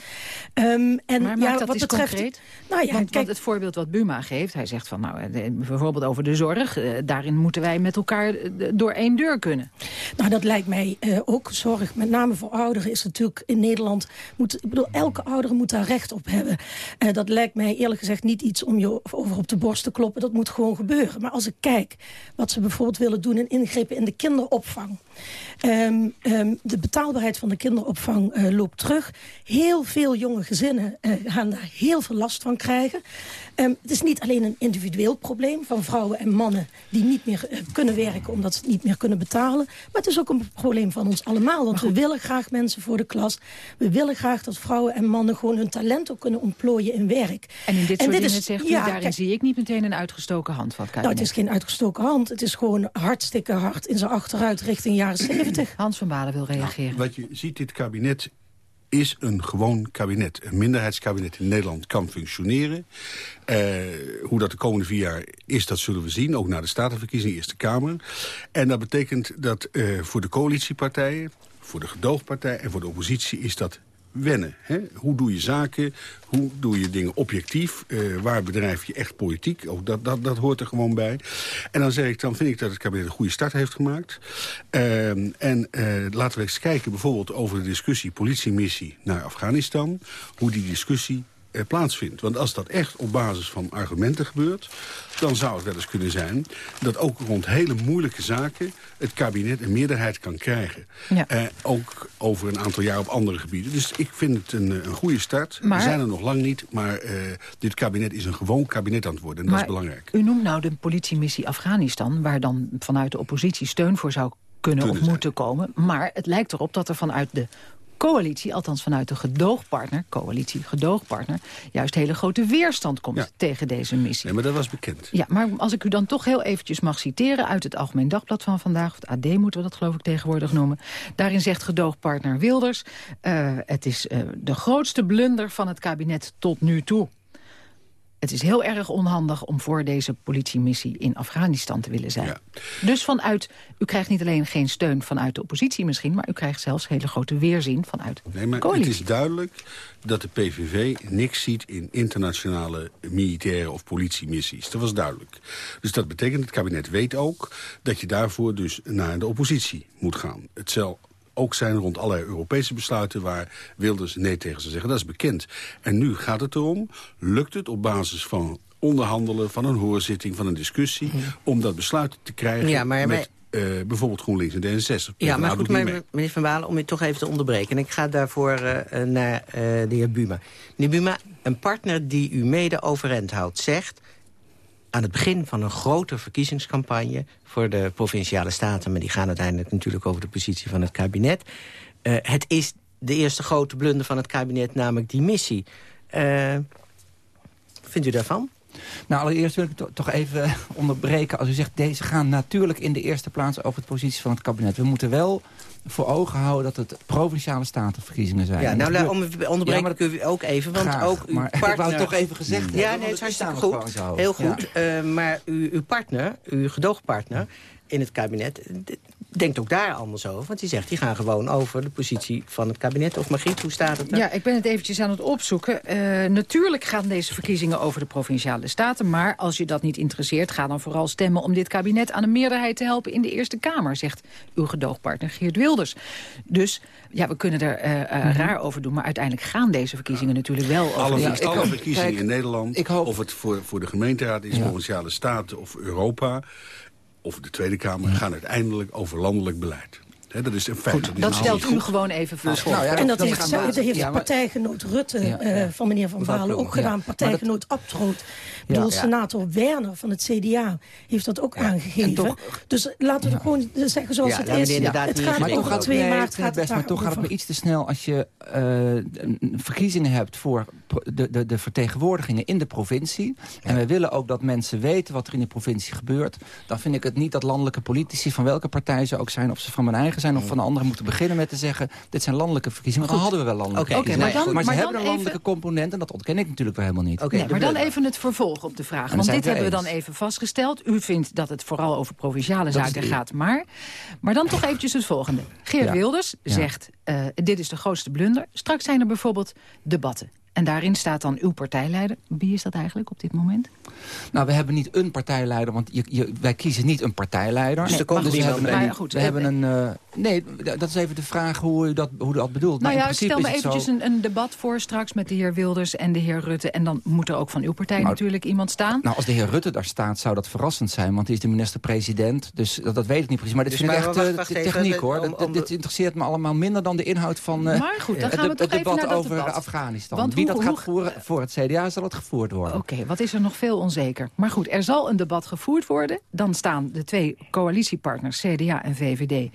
Ehm, en Maar ja, dat wat betreft, concreet? Nou ja, want, kijk, want het voorbeeld wat Buma geeft, hij zegt van... nou, eh, bijvoorbeeld over de zorg, eh, daarin moeten wij met elkaar eh, door één deur kunnen. Nou, dat lijkt mij ook zorg. Met name voor ouderen is natuurlijk in Nederland... Moet, ik bedoel, elke oudere moet daar recht op hebben. Eh, dat lijkt mij eerlijk gezegd niet iets om je over op de borst te kloppen. Dat moet gewoon gebeuren. Maar als ik kijk wat ze bijvoorbeeld willen doen... in ingrepen in de kinderopvang. Ehm, ehm, de betaalbaarheid van de kinderopvang eh, loopt terug. Heel veel jonge gezinnen eh, gaan daar heel veel last van krijgen. Ehm, het is niet alleen een individueel probleem van vrouwen en mannen... die niet meer eh, kunnen werken omdat ze het niet meer kunnen betalen. Maar het is ook een probleem van ons allemaal. Want we willen graag mensen voor de klas. We willen graag dat vrouwen en mannen gewoon hun talent ook kunnen ontplooien in werk. En in dit soort dingen zegt u, ja, daarin kijk, zie ik niet meteen een uitgestoken hand van het nou, het is geen uitgestoken hand. Het is gewoon hartstikke hard in zijn achteruit richting jaren 70. Hans van Balen wil reageren. Wat je ziet, dit kabinet is een gewoon kabinet. Een minderheidskabinet in Nederland kan functioneren. Eh, hoe dat de komende vier jaar is, dat zullen we zien. Ook na de Statenverkiezingen, Eerste Kamer. En dat betekent dat eh, voor de coalitiepartijen... voor de gedoogpartij en voor de oppositie is dat wennen. Hè? Hoe doe je zaken? Hoe doe je dingen objectief? Eh, waar bedrijf je echt politiek? Ook dat, dat, dat hoort er gewoon bij. En dan zeg ik, dan vind ik dat het kabinet een goede start heeft gemaakt. Ehm, en eh, laten we eens kijken bijvoorbeeld over de discussie politiemissie naar Afghanistan. Hoe die discussie eh, plaatsvindt. Want als dat echt op basis van argumenten gebeurt... dan zou het wel eens kunnen zijn dat ook rond hele moeilijke zaken... het kabinet een meerderheid kan krijgen. Ja. Eh, ook over een aantal jaar op andere gebieden. Dus ik vind het een, eh, een goede start. Maar- We zijn er nog lang niet, maar eh, dit kabinet is een gewoon kabinet aan het worden. En dat is belangrijk. U noemt nou de politiemissie Afghanistan... waar dan vanuit de oppositie steun voor zou kunnen of moeten komen. Maar het lijkt erop dat er vanuit de coalitie, althans vanuit de gedoogpartner... coalitie, gedoogpartner, juist hele grote weerstand komt tegen deze missie. Nee, maar dat was bekend. Ja, maar als ik u dan toch heel eventjes mag citeren... uit het Algemeen Dagblad van vandaag, of het AD moeten we dat geloof ik tegenwoordig noemen. Daarin zegt gedoogpartner Wilders... eh, het is eh, de grootste blunder van het kabinet tot nu toe. Het is heel erg onhandig om voor deze politiemissie in Afghanistan te willen zijn. Dus vanuit, u krijgt niet alleen geen steun vanuit de oppositie misschien... maar u krijgt zelfs hele grote weerzin vanuit Nee, maar coalitie. het is duidelijk dat de PVV niks ziet in internationale militaire of politiemissies. Dat was duidelijk. Dus dat betekent, het kabinet weet ook dat je daarvoor dus naar de oppositie moet gaan. Het zal ook zijn rond allerlei Europese besluiten waar Wilders nee tegen zou zeggen. Dat is bekend. En nu gaat het erom, lukt het op basis van onderhandelen, van een hoorzitting, van een discussie... om dat besluit te krijgen Ja, maar met eh, bijvoorbeeld GroenLinks en D66. Ja, maar goed, maar, meneer Van Walen, om u toch even te onderbreken. En ik ga daarvoor eh, eh, naar de heer Buma. Meneer Buma, een partner die u mede overeind houdt, zegt... aan het begin van een grote verkiezingscampagne... voor de Provinciale Staten, maar die gaan uiteindelijk natuurlijk over de positie van het kabinet... eh, het is de eerste grote blunder van het kabinet, namelijk die missie. Eh, vindt u daarvan? Nou, allereerst wil ik to- toch even onderbreken. Als u zegt, deze gaan natuurlijk in de eerste plaats over de positie van het kabinet. We moeten wel voor ogen houden dat het provinciale statenverkiezingen zijn. Ja, nou, om, onderbreek Ja, ik u ook even, want Graag, ook uw maar ik partner... wou het toch even gezegd hebben, Ja, nee, het is hartstikke goed. Heel goed. Eh, maar uw, uw partner, uw gedoogpartner in het kabinet... denkt ook daar anders over. Want die zegt, die gaan gewoon over de positie van het kabinet. Of Margriet, hoe staat het er? Ja, ik ben het eventjes aan het opzoeken. Eh, natuurlijk gaan deze verkiezingen over de Provinciale Staten... maar als je dat niet interesseert, ga dan vooral stemmen... om dit kabinet aan een meerderheid te helpen in de Eerste Kamer... zegt uw gedoogpartner Geert Wilders. Dus ja, we kunnen er eh, eh, Mhm. raar over doen... maar uiteindelijk gaan deze verkiezingen natuurlijk wel over Alle, de Eerste alle verkiezingen in Nederland, of het voor, voor de gemeenteraad is, Provinciale Staten of Europa... of de Tweede Kamer, gaan uiteindelijk over landelijk beleid. Dat is een feit. Goed, dat stelt u gewoon even vast. Nou, ja, en dat, heeft, dat heeft ja, partijgenoot Rutte uh, van meneer Van Balen ook gedaan. Partijgenoot dat... Abtroot. Ik bedoel, senator Werner van het CDA heeft dat ook aangegeven. Toch, dus laten we gewoon zeggen zoals het is. Het gaat maar over 2 maart. Gaat het maar toch gaat het me iets te snel als je uh, verkiezingen hebt voor de, de, de vertegenwoordigingen in de provincie. En wij willen ook dat mensen weten wat er in de provincie gebeurt. Dan vind ik het niet dat landelijke politici van welke partij ze ook zijn... of ze van mijn eigen zijn of van de andere moeten beginnen met te zeggen... dit zijn landelijke verkiezingen. Want dan hadden we wel landelijke verkiezingen. maar, dan, maar, ze hebben een landelijke component en dat ontken ik natuurlijk wel helemaal niet. Okay, maar dan even het vervolg op de vraag. Want dit hebben we dan even vastgesteld. U vindt dat het vooral over provinciale zaken gaat. Maar, maar dan toch eventjes het volgende. Geert Wilders zegt, uh, dit is de grootste blunder. Straks zijn er bijvoorbeeld debatten. En daarin staat dan uw partijleider. Wie is dat eigenlijk op dit moment? Nou, we hebben niet een partijleider, want je, je, wij kiezen niet een partijleider. Dus er komt dus we hebben, een, goed, we hebben een... Uh, nee, dat is even de vraag hoe u dat, hoe u dat bedoelt. Nou, nou ja, stel me eventjes een, een, debat voor straks met de heer Wilders en de heer Rutte. En dan moet er ook van uw partij nou, natuurlijk iemand staan. Nou, als de heer Rutte daar staat, zou dat verrassend zijn. Want hij is de minister-president, dus dat, dat weet ik niet precies. Maar dit dus vind ik echt techniek, hoor. Om, om, dit interesseert me allemaal minder dan de inhoud van uh, maar goed, dan gaan we het debat over Afghanistan. Wie dat gaat voeren, voor het CDA zal het gevoerd worden. Oké, wat is er nog veel onzeker. Maar goed, er zal een debat gevoerd worden. Dan staan de twee coalitiepartners, CDA en VVD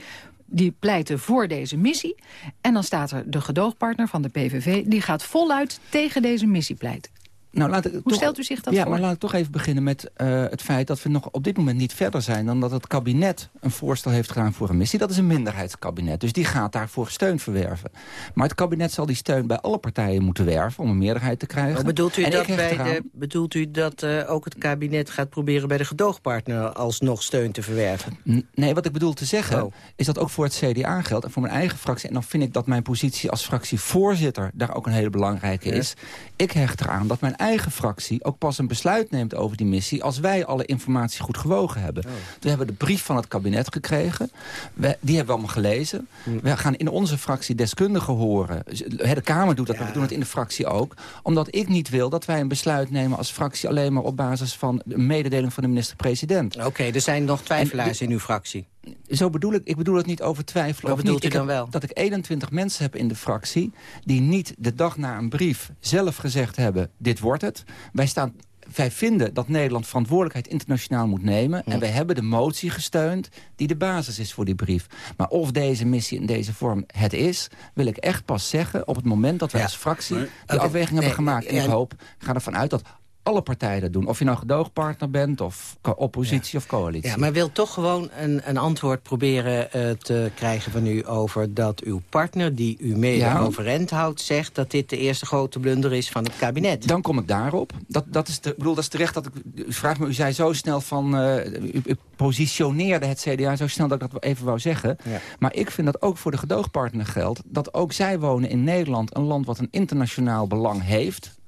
die pleiten voor deze missie. En dan staat er de gedoogpartner van de PVV... die gaat voluit tegen deze missie pleiten. Nou, laat ik Hoe stelt u zich dat ja, voor? maar laat ik toch even beginnen met uh, het feit dat we nog op dit moment niet verder zijn... dan dat het kabinet een voorstel heeft gedaan voor een missie. Dat is een minderheidskabinet, dus die gaat daarvoor steun verwerven. Maar het kabinet zal die steun bij alle partijen moeten werven... om een meerderheid te krijgen. Maar bedoelt u dat, bij de, bedoelt u dat uh, ook het kabinet gaat proberen... bij de gedoogpartner alsnog steun te verwerven? nee, wat ik bedoel te zeggen oh. is dat ook voor het CDA geldt... en voor mijn eigen fractie. En dan vind ik dat mijn positie als fractievoorzitter... daar ook een hele belangrijke ja. is. Ik hecht eraan dat mijn eigen fractie ook pas een besluit neemt over die missie... als wij alle informatie goed gewogen hebben. Oh. We hebben de brief van het kabinet gekregen. We, die hebben we allemaal gelezen. Hm. We gaan in onze fractie deskundigen horen. De Kamer doet dat, ja. we doen het in de fractie ook. Omdat ik niet wil dat wij een besluit nemen als fractie... alleen maar op basis van de mededeling van de minister-president. Oké, er zijn nog twijfelaars in uw fractie. Zo bedoel ik, ik bedoel het niet over twijfelen. Wat bedoelt u dan wel? Dat ik 21 mensen heb in de fractie... die niet de dag na een brief zelf gezegd hebben... dit wordt het. Wij staan wij vinden dat Nederland verantwoordelijkheid internationaal moet nemen. En wij hebben de motie gesteund die de basis is voor die brief. Maar of deze missie in deze vorm het is... wil ik echt pas zeggen op het moment dat wij als fractie... die afweging hebben gemaakt. En ik hoop, ga ervan uit dat alle partijen dat doen. Of je nou gedoogpartner bent, of oppositie of coalitie. Ja, maar wil toch gewoon een, een antwoord proberen uh, te krijgen van u... over dat uw partner, die u mede ja. overeind houdt... zegt dat dit de eerste grote blunder is van het kabinet. Dan kom ik daarop. Dat, dat is de, bedoel, dat is terecht dat ik... U vraagt me, u zei zo snel van... Uh, u, u, positioneerde het CDA zo snel dat ik dat even wou zeggen. Ja. Maar ik vind dat ook voor de gedoogpartner geldt... dat ook zij wonen in Nederland, een land wat een internationaal belang heeft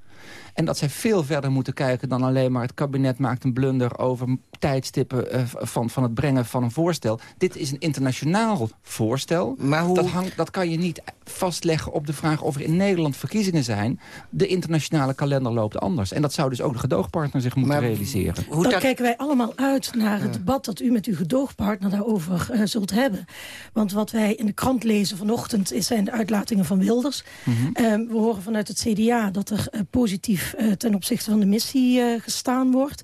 en dat zij veel verder moeten kijken dan alleen maar... het kabinet maakt een blunder over tijdstippen uh, van, van het brengen van een voorstel. Dit is een internationaal voorstel. Maar hoe... dat, hangt, dat kan je niet vastleggen op de vraag of er in Nederland verkiezingen zijn. De internationale kalender loopt anders. En dat zou dus ook de gedoogpartner zich moeten maar, realiseren. Hoe Dan dat... kijken wij allemaal uit naar het debat dat u met uw gedoogpartner daarover uh, zult hebben. Want wat wij in de krant lezen vanochtend is, zijn de uitlatingen van Wilders. Mm -hmm. uh, we horen vanuit het CDA dat er uh, positief uh, ten opzichte van de missie uh, gestaan wordt.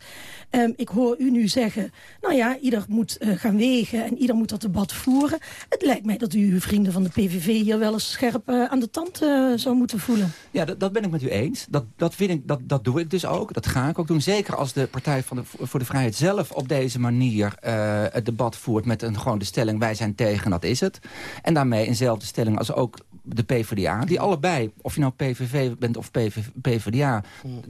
Um, ik hoor u nu zeggen, nou ja, ieder moet uh, gaan wegen en ieder moet dat debat voeren. Het lijkt mij dat u uw vrienden van de PVV hier wel eens scherp aan de tand zou moeten voelen. Ja, dat, dat, ben ik met u eens. Dat, dat, vind ik, dat, dat doe ik dus ook. Dat ga ik ook doen. Zeker als de Partij van de, voor de Vrijheid zelf op deze manier het debat voert met een, gewoon de stelling wij zijn tegen, dat is het. En daarmee eenzelfde stelling als ook de PvdA. Die allebei, of je nou PVV bent of PV, PvdA...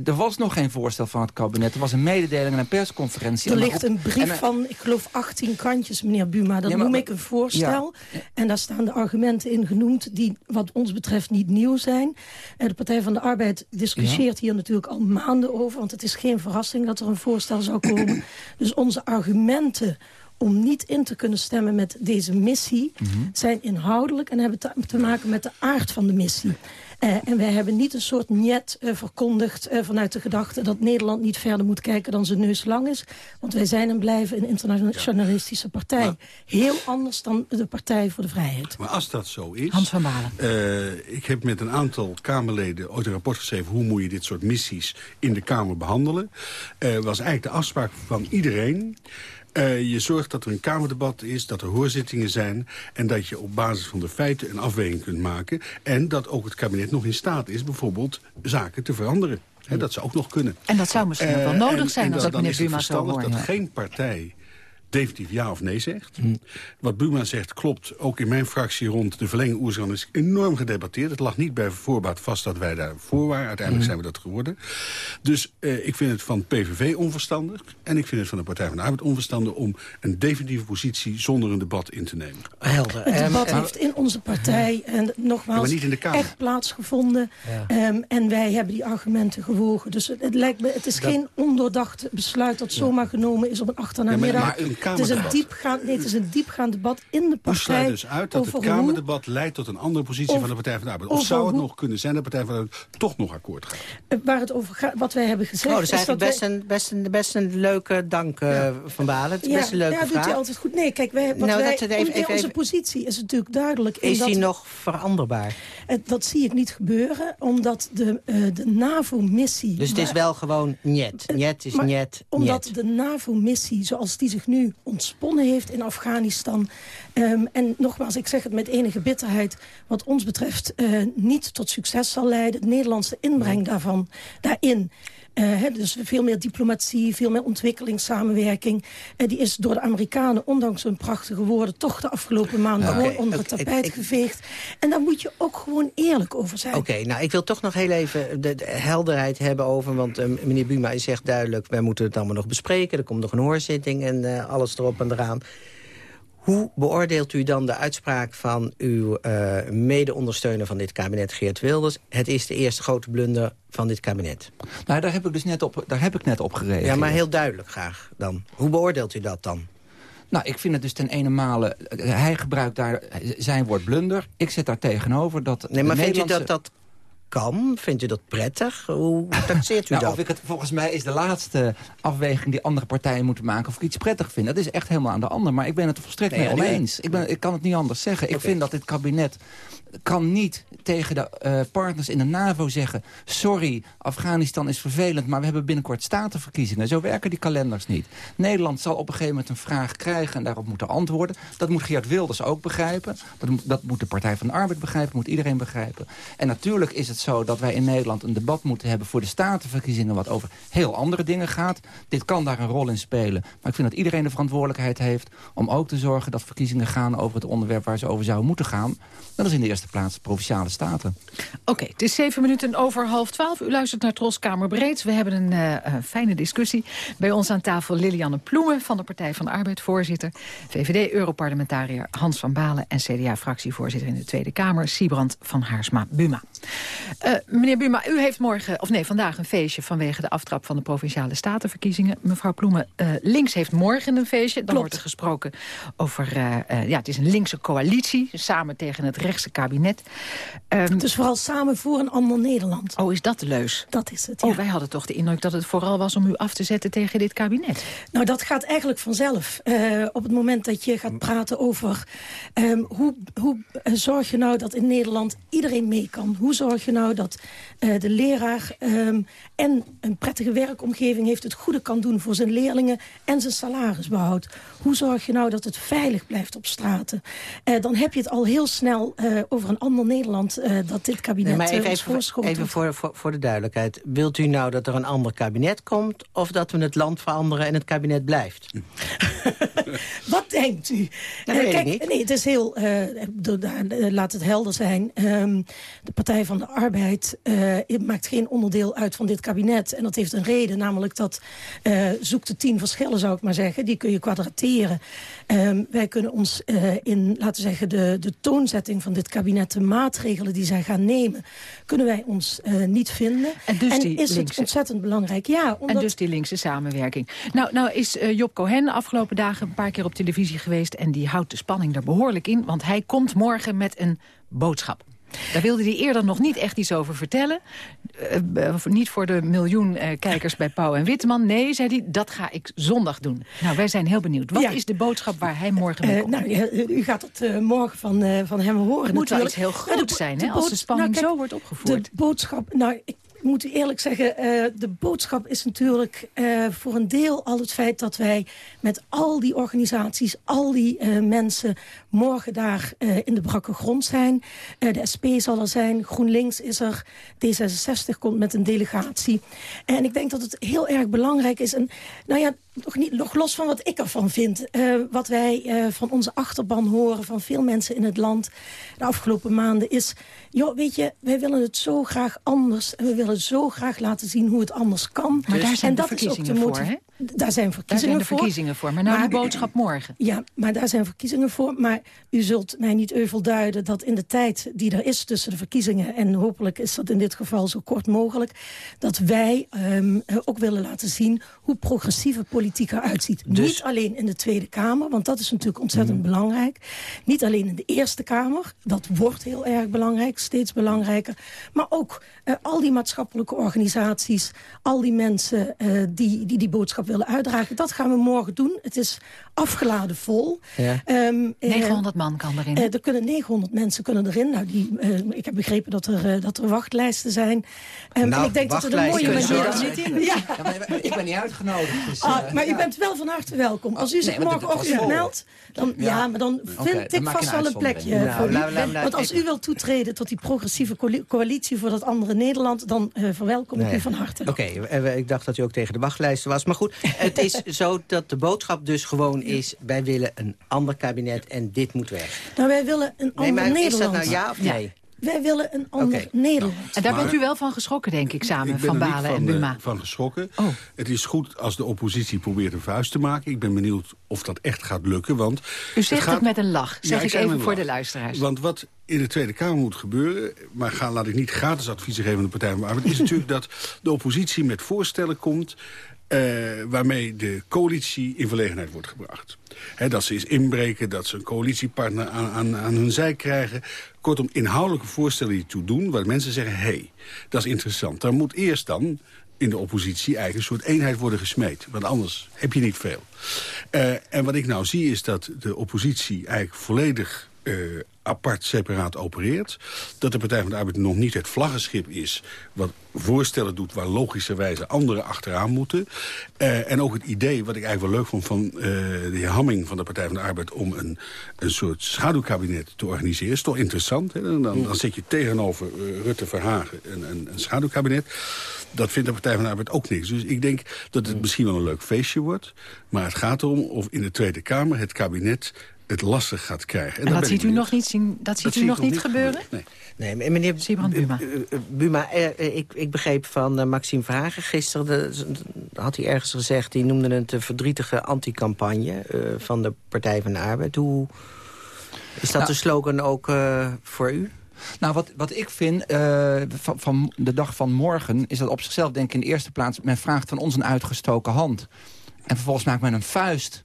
er was nog geen voorstel van het kabinet. Er was een mededeling en een persconferentie. Er ligt een brief van, ik geloof, 18 kantjes, meneer Buma. Dat ja, maar, noem ik een voorstel. Ja. En daar staan de argumenten in genoemd... die wat ons betreft niet nieuw zijn. De Partij van de Arbeid discussieert hier natuurlijk al maanden over... want het is geen verrassing dat er een voorstel zou komen. dus onze argumenten om niet in te kunnen stemmen met deze missie... Mm -hmm. zijn inhoudelijk en hebben te, te, maken met de aard van de missie. en wij hebben niet een soort net verkondigd vanuit de gedachte... dat Nederland niet verder moet kijken dan zijn neus lang is. Want wij zijn en blijven een internationalistische partij. Heel anders dan de Partij voor de Vrijheid. Maar als dat zo is... Hans van Balen. ik heb met een aantal Kamerleden ooit een rapport geschreven... hoe moet je dit soort missies in de Kamer behandelen. was eigenlijk de afspraak van iedereen... Uh, je zorgt dat er een Kamerdebat is, dat er hoorzittingen zijn... en dat je op basis van de feiten een afweging kunt maken... en dat ook het kabinet nog in staat is bijvoorbeeld zaken te veranderen. He, dat zou ook nog kunnen. En dat zou misschien wel nodig en, zijn en als dat, ik meneer Buma zo hoor. dat geen partij definitief ja of nee zegt. Wat Buma zegt klopt. Ook in mijn fractie rond de verlenging Oersran is enorm gedebatteerd. Het lag niet bij voorbaat vast dat wij daar voor waren. Uiteindelijk zijn we dat geworden. Dus eh, ik vind het van PVV onverstandig. En ik vind het van de Partij van de Arbeid onverstandig... om een definitieve positie zonder een debat in te nemen. Helder. Het debat heeft in onze partij en nogmaals maar niet in de Kamer. echt plaatsgevonden. Ja. Um, en wij hebben die argumenten gewogen. Dus het, het lijkt me, het is dat... geen ondoordacht besluit dat zomaar genomen is op een achternaamiddag. Maar, het is, een diepgaand, nee, het is een diepgaand debat in de partij. U sluit dus uit dat het Kamerdebat leidt tot een andere positie van de Partij van de Arbeid. Of zou het nog kunnen zijn dat de Partij van de Arbeid toch nog akkoord gaat? Uh, waar het over gaat, wat wij hebben gezegd... Oh, dat is eigenlijk best, wij... een, best, een, best een leuke dank uh, ja. van Balen. Het is ja, best een leuke ja, vraag. doet hij altijd goed. Nee, kijk, wij, wat nou, wij, dat even, even, onze positie is natuurlijk duidelijk... Is dat, die nog veranderbaar? Dat zie ik niet gebeuren, omdat de, uh, de NAVO-missie... Dus het is wel gewoon niet. Niet is niet. Omdat de NAVO-missie, zoals die zich nu ontsponnen heeft in Afghanistan... Um, en nogmaals, ik zeg het met enige bitterheid... wat ons betreft uh, niet tot succes zal leiden. De Nederlandse inbreng daarvan, daarin... He, dus veel meer diplomatie, veel meer ontwikkelingssamenwerking. Uh, die is door de Amerikanen, ondanks hun prachtige woorden... toch de afgelopen maanden ja, gewoon okay, onder het tapijt ik, geveegd. En daar moet je ook gewoon eerlijk over zijn. Oké, okay, nou ik wil toch nog heel even de, de helderheid hebben over... want uh, meneer Buma zegt duidelijk, wij moeten het allemaal nog bespreken. Er komt nog een hoorzitting en alles erop en eraan. Hoe beoordeelt u dan de uitspraak van uw uh, mede-ondersteuner van dit kabinet, Geert Wilders? Het is de eerste grote blunder van dit kabinet. Nou, daar heb ik dus net op, daar heb ik net op gereageerd. Ja, maar heel duidelijk graag dan. Hoe beoordeelt u dat dan? Nou, ik vind het dus ten ene male... Hij gebruikt daar zijn woord blunder. Ik zet daar tegenover dat... Nee, maar vindt u dat dat kan? Vindt u dat prettig? Hoe taxeert u nou, dat? Of ik het, volgens mij is de laatste afweging die andere partijen moeten maken... of ik iets prettig vind. Dat is echt helemaal aan de ander. Maar ik ben het er volstrekt nee, mee oneens. Ik, ben, ik kan het niet anders zeggen. Okay. Ik vind dat dit kabinet kan niet tegen de uh, partners in de NAVO zeggen... sorry, Afghanistan is vervelend, maar we hebben binnenkort statenverkiezingen. Zo werken die kalenders niet. Nederland zal op een gegeven moment een vraag krijgen... en daarop moeten antwoorden. Dat moet Geert Wilders ook begrijpen. Dat dat moet de Partij van de Arbeid begrijpen, moet iedereen begrijpen. En natuurlijk is het zo dat wij in Nederland een debat moeten hebben... voor de statenverkiezingen, wat over heel andere dingen gaat. Dit kan daar een rol in spelen. Maar ik vind dat iedereen de verantwoordelijkheid heeft... om ook te zorgen dat verkiezingen gaan over het onderwerp... waar ze over zouden moeten gaan. Dat is in de eerste plaats Provinciale. Oké, okay, het is zeven minuten over half twaalf. U luistert naar Troskamer Breed. We hebben een uh, fijne discussie. Bij ons aan tafel Lilianne Ploemen van de Partij van de Arbeid, voorzitter. VVD-europarlementariër Hans van Balen en CDA-fractievoorzitter in de Tweede Kamer, Siebrand van Haarsma-Buma. Uh, meneer Buma, u heeft morgen, of nee, vandaag een feestje vanwege de aftrap van de Provinciale Statenverkiezingen. Mevrouw Ploemen, uh, links heeft morgen een feestje. Dan Klopt. wordt er gesproken over, ja, het is een linkse coalitie, samen tegen het rechtse kabinet. Um, dus vooral samen voor een ander Nederland. Oh, is dat de leus? Dat is het, ja. Oh, wij hadden toch de indruk dat het vooral was om u af te zetten tegen dit kabinet. Nou, dat gaat eigenlijk vanzelf. Uh, op het moment dat je gaat praten over... Um, hoe, hoe uh, zorg je nou dat in Nederland iedereen mee kan? Hoe zorg je nou dat uh, de leraar um, en een prettige werkomgeving heeft... het goede kan doen voor zijn leerlingen en zijn salaris behoudt? Hoe zorg je nou dat het veilig blijft op straten? dan heb je het al heel snel over een ander Nederland uh, dat dit kabinet nee, maar even, even, even voor, voor, voor de duidelijkheid. Wilt u nou dat er een ander kabinet komt... of dat we het land veranderen en het kabinet blijft? Wat denkt u? Dat uh, weet kijk, ik niet. Nee, het is heel... Uh, laat het helder zijn. Um, de Partij van de Arbeid maakt geen onderdeel uit van dit kabinet. En dat heeft een reden, namelijk dat... zoek de tien verschillen, zou ik maar zeggen. Die kun je kwadrateren. Um, wij kunnen ons in, laten we zeggen... de, de toonzetting van dit kabinet... de maatregelen die zij gaan nemen... kunnen wij ons uh, niet vinden. En, dus en die is linkse... het ontzettend belangrijk. Ja, omdat... En dus die linkse samenwerking. Nou, nou is uh, Job Cohen de afgelopen dagen een paar keer op televisie geweest... en die houdt de spanning er behoorlijk in. Want hij komt morgen met een boodschap. Daar wilde hij eerder nog niet echt iets over vertellen. Uh, niet voor de miljoen uh, kijkers bij Pauw en Witteman. Nee, zei hij, dat ga ik zondag doen. Nou, wij zijn heel benieuwd. Wat ja. is de boodschap waar hij morgen mee komt? nou, u gaat het morgen van, van hem horen Het moet wel iets heel groot zijn, hè, als de spanning nou, kijk, zo wordt opgevoerd. De boodschap, nou, ik moet u eerlijk zeggen, de boodschap is natuurlijk voor een deel al het feit dat wij met al die organisaties, al die mensen morgen daar in de brakke grond zijn. de SP zal er zijn, GroenLinks is er, D66 komt met een delegatie. En ik denk dat het heel erg belangrijk is. En nou ja, nog, niet, nog los van wat ik ervan vind. wat wij van onze achterban horen van veel mensen in het land de afgelopen maanden is... joh, weet je, wij willen het zo graag anders en we willen zo graag laten zien hoe het anders kan. Maar daar zijn en dat verkiezingen is ook de voor, hè? Daar zijn verkiezingen daar zijn de verkiezingen voor. Maar nou maar, de boodschap morgen. Ja, maar daar zijn verkiezingen voor. Maar u zult mij niet euvel duiden dat in de tijd die er is tussen de verkiezingen... en hopelijk is dat in dit geval zo kort mogelijk... dat wij um, ook willen laten zien hoe progressieve politiek eruit ziet. Dus... Niet alleen in de Tweede Kamer, want dat is natuurlijk ontzettend mm. belangrijk. Niet alleen in de Eerste Kamer, dat wordt heel erg belangrijk, steeds belangrijker. Maar ook uh, al die maatschappelijke organisaties, al die mensen uh, die, die die boodschap willen uitdragen. Dat gaan we morgen doen. Het is afgeladen vol. Ja. Um, 900 man kan erin. Uh, er kunnen 900 mensen kunnen erin. Nou, die, uh, ik heb begrepen dat er, uh, dat er wachtlijsten zijn. Um, nou, en ik denk dat er een mooie manier niet in. Ja. ja ik ben niet uitgenodigd. Dus, ah, maar u bent wel van harte welkom. Als u zich nee, morgenochtend meldt, dan, ja. ja. maar dan vind okay, ik vast wel een plekje nou, voor nou, u. Nou, Want als u wilt toetreden tot die progressieve coalitie voor dat andere Nederland, dan verwelkom ik u van harte. Oké, okay, ik dacht dat u ook tegen de wachtlijsten was. Maar goed, het is zo dat de boodschap dus gewoon is... wij willen een ander kabinet en dit moet weg. Nou, wij willen een ander nee, Nederland. Is dat nou ja of nee? Wij willen een ander okay. Nederland. En daar maar, bent u wel van geschrokken, denk ik, samen, ik Van Balen en Buma. Ik van geschrokken. Oh. Het is goed als de oppositie probeert een vuist te maken. Ik ben benieuwd of dat echt gaat lukken. Want u zegt het, gaat... het met een lach, zeg ja, ik even voor lach. de luisteraars. Want wat in de Tweede Kamer moet gebeuren... maar ga, laat ik niet gratis adviezen geven aan de Partij van de Arbeid... is natuurlijk dat de oppositie met voorstellen komt... Uh, waarmee de coalitie in verlegenheid wordt gebracht. He, dat ze eens inbreken, dat ze een coalitiepartner aan, aan, aan hun zij krijgen. Kortom, inhoudelijke voorstellen die toe doen... waar mensen zeggen, hé, hey, dat is interessant. Dan moet eerst dan in de oppositie eigenlijk een soort eenheid worden gesmeed. Want anders heb je niet veel. Uh, en wat ik nou zie is dat de oppositie eigenlijk volledig uh, apart, separaat opereert. Dat de Partij van de Arbeid nog niet het vlaggenschip is... wat voorstellen doet waar logischerwijze anderen achteraan moeten. Uh, en ook het idee, wat ik eigenlijk wel leuk vond van uh, de heer Hamming van de Partij van de Arbeid... om een, een soort schaduwkabinet te organiseren, is toch interessant. Hè? Dan, dan zit je tegenover Rutte Verhagen een, een, een schaduwkabinet. Dat vindt de Partij van de Arbeid ook niks. Dus ik denk dat het misschien wel een leuk feestje wordt. Maar het gaat erom of in de Tweede Kamer het kabinet het lastig gaat krijgen. En, en dat ziet u nog niet, zien, dat ziet dat u nog niet gebeuren? Nee. Nee, meneer Siebrand Buma. Buma, eh, ik, ik begreep van uh, Maxime Vragen gisteren... De, had hij ergens gezegd, die noemde het een verdrietige anticampagne... Uh, van de Partij van de Arbeid. Hoe is dat nou, de slogan ook uh, voor u? Nou, wat, wat ik vind uh, van, van de dag van morgen... is dat op zichzelf denk ik in de eerste plaats... men vraagt van ons een uitgestoken hand. En vervolgens maakt men een vuist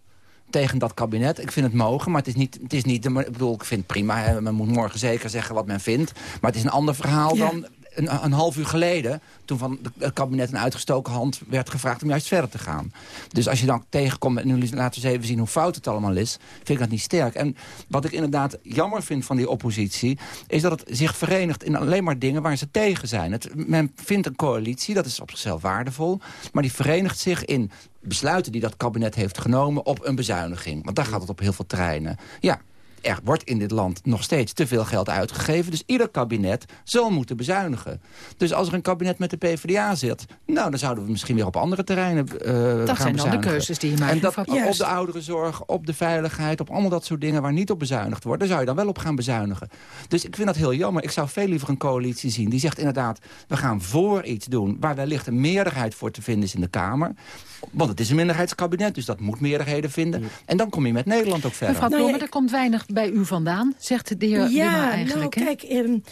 tegen dat kabinet. Ik vind het mogen, maar het is niet... Het is niet ik bedoel, ik vind het prima. Hè, men moet morgen zeker zeggen wat men vindt. Maar het is een ander verhaal ja. dan een, een, half uur geleden... toen van het kabinet een uitgestoken hand werd gevraagd om juist verder te gaan. Dus als je dan tegenkomt... en nu laten we eens even zien hoe fout het allemaal is... vind ik dat niet sterk. En wat ik inderdaad jammer vind van die oppositie... is dat het zich verenigt in alleen maar dingen waar ze tegen zijn. Het, men vindt een coalitie, dat is op zichzelf waardevol... maar die verenigt zich in besluiten die dat kabinet heeft genomen op een bezuiniging. Want daar gaat het op heel veel terreinen. Ja, er wordt in dit land nog steeds te veel geld uitgegeven. Dus ieder kabinet zal moeten bezuinigen. Dus als er een kabinet met de PvdA zit... nou, dan zouden we misschien weer op andere terreinen uh, dat gaan zijn dan de keuzes die je maakt. En dat op de ouderenzorg, op de veiligheid... op allemaal dat soort dingen waar niet op bezuinigd wordt... daar zou je dan wel op gaan bezuinigen. Dus ik vind dat heel jammer. Ik zou veel liever een coalitie zien. Die zegt inderdaad, we gaan voor iets doen... waar wellicht een meerderheid voor te vinden is in de Kamer. Want het is een minderheidskabinet, dus dat moet meerderheden vinden. Ja. En dan kom je met Nederland ook verder. Mevrouw Ploemen, nou, er komt weinig bij u vandaan, zegt de heer ja, Buma eigenlijk. Nou, kijk, um,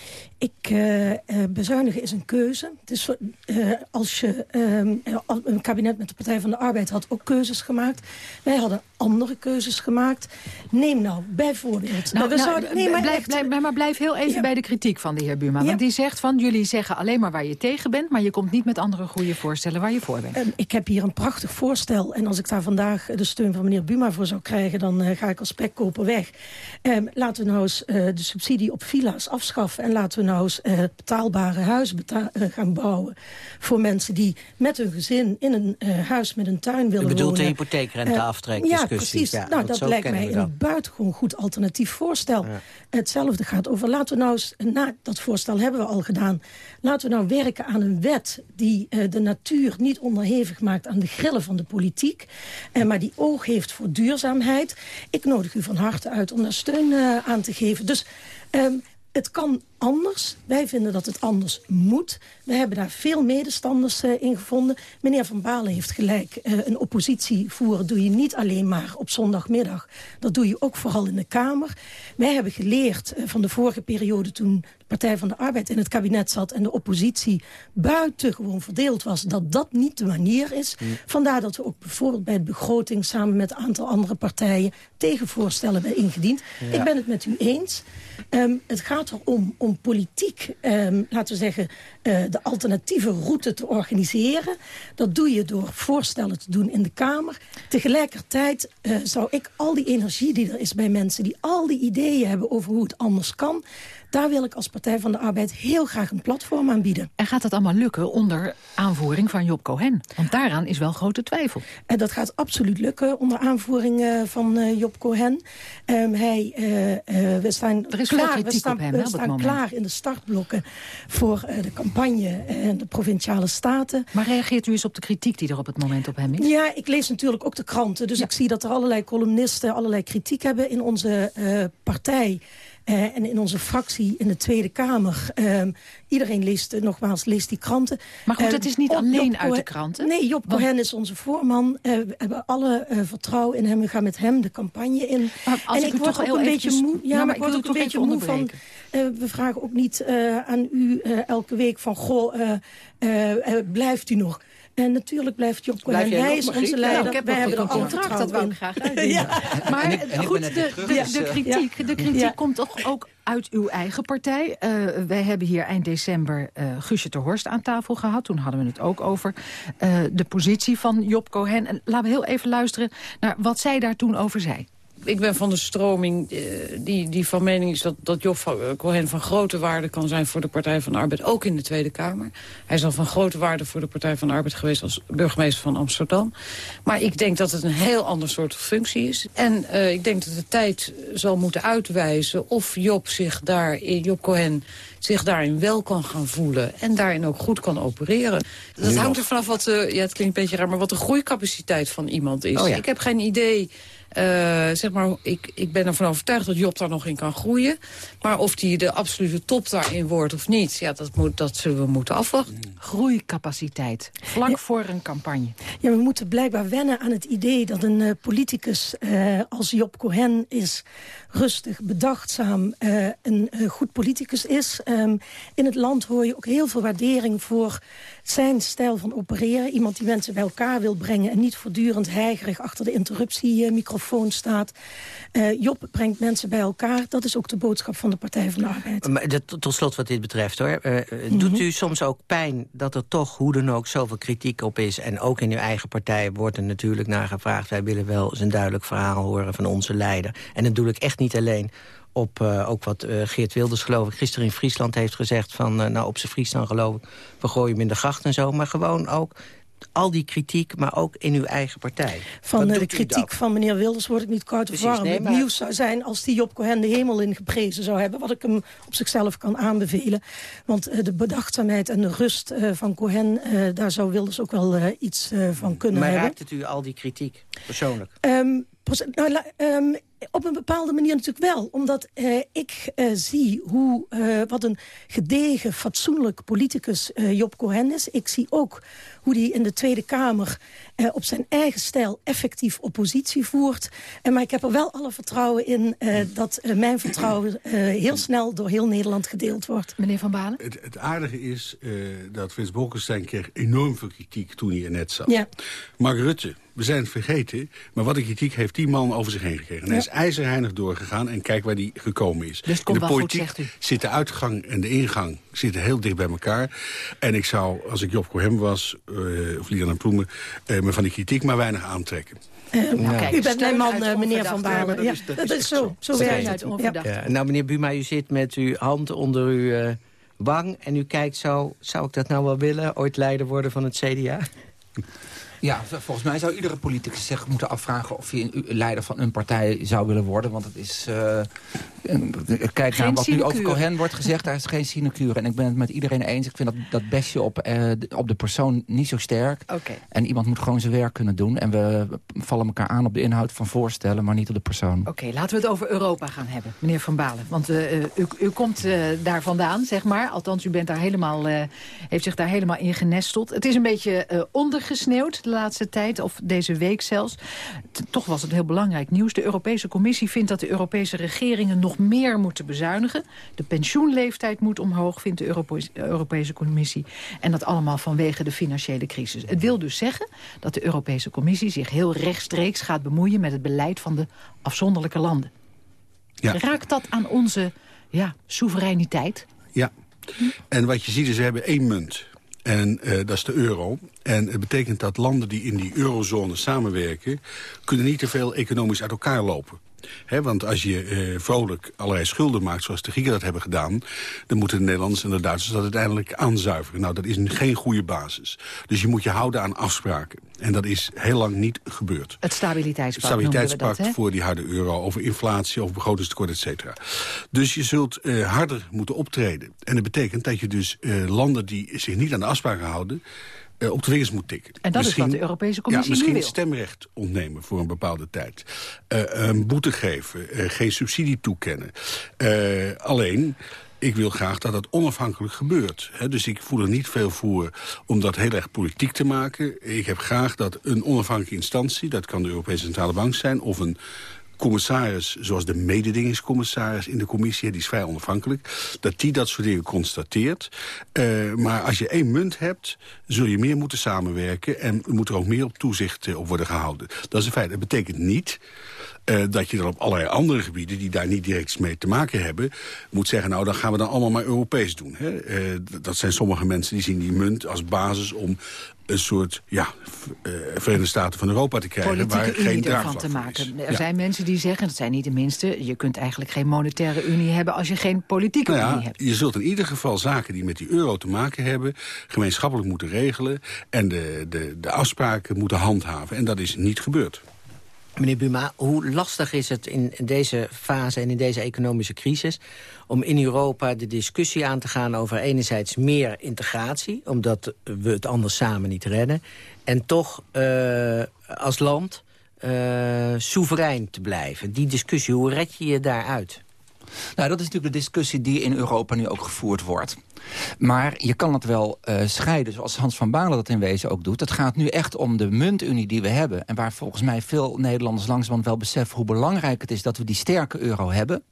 ik, uh, uh, bezuinigen is een keuze. Het is, uh, als je um, een kabinet met de Partij van de Arbeid had ook keuzes gemaakt. Wij hadden andere keuzes gemaakt. Neem nou bijvoorbeeld... Nou, we nou, zouden, nee, maar, blijf, echt- blijf, maar blijf heel even bij de kritiek van de heer Buma. Ja. Want die zegt van, jullie zeggen alleen maar waar je tegen bent... maar je komt niet met andere goede voorstellen waar je voor bent. Ehm, ik heb hier een prachtig voorstel. En als ik daar vandaag de steun van meneer Buma voor zou krijgen... dan eh, ga ik als spekkoper weg. Ehm, laten we nou eens eh, de subsidie op villa's afschaffen... en laten we nou eens eh, betaalbare huizen beta- eh, gaan bouwen... voor mensen die met hun gezin in een eh, huis met een tuin willen U bedoelt de wonen. hypotheekrenteaftrek Eh, Ja, precies. Ja, nou, dat lijkt mij een buitengewoon goed alternatief voorstel. Hetzelfde gaat over, laten we nou eens, na dat voorstel hebben we al gedaan... laten we nou werken aan een wet die eh, de natuur niet onderhevig maakt... aan de grillen van de politiek, eh, maar die oog heeft voor duurzaamheid. Ik nodig u van harte uit om daar steun aan te geven. Dus... ehm, het kan anders. Wij vinden dat het anders moet. We hebben daar veel medestanders eh, in gevonden. Meneer Van Balen heeft gelijk. Eh, een oppositie voeren doe je niet alleen maar op zondagmiddag. Dat doe je ook vooral in de Kamer. Wij hebben geleerd eh, van de vorige periode toen de Partij van de Arbeid in het kabinet zat... en de oppositie buitengewoon verdeeld was, dat dat niet de manier is. Vandaar dat we ook bijvoorbeeld bij de begroting... samen met een aantal andere partijen tegenvoorstellen hebben ingediend. Ja. Ik ben het met u eens. Ehm, het gaat erom om politiek, ehm, laten we zeggen, eh, de alternatieve route te organiseren. Dat doe je door voorstellen te doen in de Kamer. Tegelijkertijd eh, zou ik al die energie die er is bij mensen... die al die ideeën hebben over hoe het anders kan... daar wil ik als Partij van de Arbeid heel graag een platform aan bieden. En gaat dat allemaal lukken onder aanvoering van Job Cohen? Want daaraan is wel grote twijfel. En dat gaat absoluut lukken onder aanvoering eh, van eh, Job Cohen. Ehm, hij, eh, we staan Er is klaar, we kritiek staan, op hem, we staan klaar in de startblokken voor de campagne en de provinciale staten. Maar reageert u eens op de kritiek die er op het moment op hem is? Ja, ik lees natuurlijk ook de kranten. Dus ik zie dat er allerlei columnisten allerlei kritiek hebben in onze partij. Eh, en in onze fractie in de Tweede Kamer. Ehm, iedereen leest, eh, nogmaals, leest die kranten. Maar goed, Ehm, het is niet op alleen Job uit de kranten. Nee, Job Want- Cohen is onze voorman. Eh, we hebben alle vertrouwen in hem. We gaan met hem de campagne in. Maar als en ik word toch ook een beetje moe. Ja, Nou, maar maar ik word ook een beetje moe van... we vragen ook niet aan u elke week van... Goh, blijft u nog? En natuurlijk blijft Job Cohen. Blijf Hij is onze leider. ik heb Wij hebben een contract, dat wou ik graag uitdienen. Maar En ik- en ik ben goed, de, terug, de, dus, de kritiek, de kritiek Ja. komt toch ook uit uw eigen partij. Eh, wij hebben hier eind december eh Guusje ter Horst aan tafel gehad. Toen hadden we het ook over eh, de positie van Job Cohen. En laten we heel even luisteren naar wat zij daar toen over zei. Ik ben van de stroming eh, die, die van mening is dat, dat Job van, eh, Cohen van grote waarde kan zijn voor de Partij van de Arbeid, ook in de Tweede Kamer. Hij is al van grote waarde voor de Partij van de Arbeid geweest als burgemeester van Amsterdam. Maar ik denk dat het een heel ander soort functie is. En eh, ik denk dat de tijd zal moeten uitwijzen of Job zich daarin, Job Cohen zich daarin wel kan gaan voelen en daarin ook goed kan opereren. Dat Nu hangt er vanaf wat, de, ja het klinkt een beetje raar, maar wat de groeicapaciteit van iemand is. Oh ja. Ik heb geen idee zeg maar, ik, ik ben ervan overtuigd dat Job daar nog in kan groeien. Maar of hij de absolute top daarin wordt of niet... Ja, dat, moet, dat zullen we moeten afwachten. Groeicapaciteit, vlak voor een campagne. Ja, we moeten blijkbaar wennen aan het idee dat een eh, politicus eh, als Job Cohen is rustig, bedachtzaam, eh, een eh, goed politicus is. Ehm, in het land hoor je ook heel veel waardering voor zijn stijl van opereren. Iemand die mensen bij elkaar wil brengen en niet voortdurend heigerig achter de interruptiemicrofoon staat. Eh, Job brengt mensen bij elkaar. Dat is ook de boodschap van de Partij van de Arbeid. Maar de- tot slot wat dit betreft hoor. Eh, eh, Mhm. Doet u soms ook pijn dat er toch hoe dan ook zoveel kritiek op is... en ook in uw eigen partij wordt er natuurlijk naar gevraagd... wij willen wel eens een duidelijk verhaal horen van onze leider. En dat doe ik echt niet alleen op ook wat Geert Wilders geloof ik gisteren in Friesland heeft gezegd... van nou op zijn Fries dan geloof ik, we gooien hem in de gracht en zo. Maar gewoon ook al die kritiek, maar ook in uw eigen partij. Van eh, de kritiek van meneer Wilders word ik niet koud of warm. nee, het maar- nieuws zou zijn als die Job Cohen de hemel in geprezen zou hebben. Wat ik hem op zichzelf kan aanbevelen. Want eh, de bedachtzaamheid en de rust eh, van Cohen... daar zou Wilders ook wel iets van kunnen Maar hebben. raakt het u al die kritiek, persoonlijk? Pers- nou, ehm, op een bepaalde manier natuurlijk wel. Omdat eh, ik eh, zie hoe, eh, wat een gedegen, fatsoenlijk politicus eh, Job Cohen is. Ik zie ook hoe hij in de Tweede Kamer eh, op zijn eigen stijl effectief oppositie voert. En maar ik heb er wel alle vertrouwen in eh, dat mijn vertrouwen eh, heel snel door heel Nederland gedeeld wordt. Meneer Van Balen? Het, het aardige is eh, dat Frits Bolkestein kreeg enorm veel kritiek toen hij er net zat. Ja. Mark Rutte we zijn het vergeten. Maar wat de kritiek heeft die man over zich heen gekregen. En hij is ijzerheinig doorgegaan en kijk waar hij gekomen is. Dus het komt in de wel goed, politiek zegt u. zit de uitgang en de ingang zitten heel dicht bij elkaar. En ik zou, als ik Job Cohen was, eh, of Liana Ploemen... eh, me van die kritiek maar weinig aantrekken. Eh, Nou, kijk, u bent mijn man, meneer Van. Balen. Ja, Ja, dat is- dat dat is is zo. Zo werkt uit het. onverdacht. Ja. Ja, nou, meneer Buma, u zit met uw hand onder uw wang... en u kijkt zo, zou ik dat nou wel willen? Ooit leider worden van het CDA? Ja, volgens mij zou iedere politicus zich moeten afvragen... of hij leider van een partij zou willen worden. Want het is... een- kijk Geen naar wat nu over. Cohen wordt gezegd. Daar is geen sinecure. En ik ben het met iedereen eens. Ik vind dat, dat bestje op, eh, de- op de persoon niet zo sterk. Oké. En iemand moet gewoon zijn werk kunnen doen. En we vallen elkaar aan op de inhoud van voorstellen... maar niet op de persoon. Oké, laten we het over Europa gaan hebben, meneer Van Balen. Want eh, u, u komt daar vandaan, zeg maar. Althans, u bent daar helemaal, heeft zich daar helemaal in genesteld. Het is een beetje ondergesneeuwd de laatste tijd, of deze week zelfs. T- toch was het heel belangrijk nieuws. De Europese Commissie vindt dat de Europese regeringen nog meer moeten bezuinigen. De pensioenleeftijd moet omhoog, vindt de Europe- Europese Commissie. En dat allemaal vanwege de financiële crisis. Het wil dus zeggen dat de Europese Commissie zich heel rechtstreeks gaat bemoeien met het beleid van de afzonderlijke landen. Ja. Raakt dat aan onze ja, soevereiniteit? Ja. En wat je ziet is, we hebben één munt. En eh, dat is de euro. En het betekent dat landen die in die eurozone samenwerken... kunnen niet te veel economisch uit elkaar lopen. Want als je eh, vrolijk allerlei schulden maakt, zoals de Grieken dat hebben gedaan... dan moeten de Nederlanders en de Duitsers dat uiteindelijk aanzuiveren. Nou, dat is een- geen goede basis. Dus je moet je houden aan afspraken. En dat is heel lang niet gebeurd. Het stabiliteitspact, Het stabiliteitspact dat, voor die harde euro, over inflatie, over begrotingstekort, et cetera. Dus je zult eh, harder moeten optreden. En dat betekent dat je dus eh, landen die zich niet aan de afspraken houden... eh, op de vingers moet tikken. En dat is wat de Europese Commissie ja, misschien wil. stemrecht ontnemen voor een bepaalde tijd. Eh, een boete geven, eh, geen subsidie toekennen. Alleen... Ik wil graag dat het onafhankelijk gebeurt. Dus ik voel er niet veel voor om dat heel erg politiek te maken. Ik heb graag dat een onafhankelijke instantie... dat kan de Europese Centrale Bank zijn... of een commissaris, zoals de mededingingscommissaris in de commissie... die is vrij onafhankelijk, dat die dat soort dingen constateert. Eh, maar als je één munt hebt, zul je meer moeten samenwerken... en moet er ook meer op toezicht eh, op worden gehouden. Dat is een feit. Dat betekent niet eh, dat je dan op allerlei andere gebieden... die daar niet direct mee te maken hebben... moet zeggen, nou, dan gaan we dan allemaal maar Europees doen. Hè? Eh, dat zijn sommige mensen die zien die munt als basis... om een soort ja, eh, Verenigde Staten van Europa te krijgen... waar geen ervan te maken. Er Ja. zijn mensen die zeggen, dat zijn niet de minste... je kunt eigenlijk geen monetaire unie hebben als je geen politieke Nou unie hebt. je zult in ieder geval zaken die met die euro te maken hebben... gemeenschappelijk moeten regelen en de, de, de afspraken moeten handhaven. En dat is niet gebeurd. Meneer Buma, hoe lastig is het in deze fase en in deze economische crisis... om in Europa de discussie aan te gaan over enerzijds meer integratie... omdat we het anders samen niet redden... en toch eh, als land eh, soeverein te blijven. Die discussie, hoe red je je daaruit? Nou, dat is natuurlijk de discussie die in Europa nu ook gevoerd wordt. Maar je kan het wel eh, scheiden, zoals Hans van Balen dat in wezen ook doet. Het gaat nu echt om de muntunie die we hebben. En waar volgens mij veel Nederlanders langzamerhand wel beseffen... hoe belangrijk het is dat we die sterke euro hebben.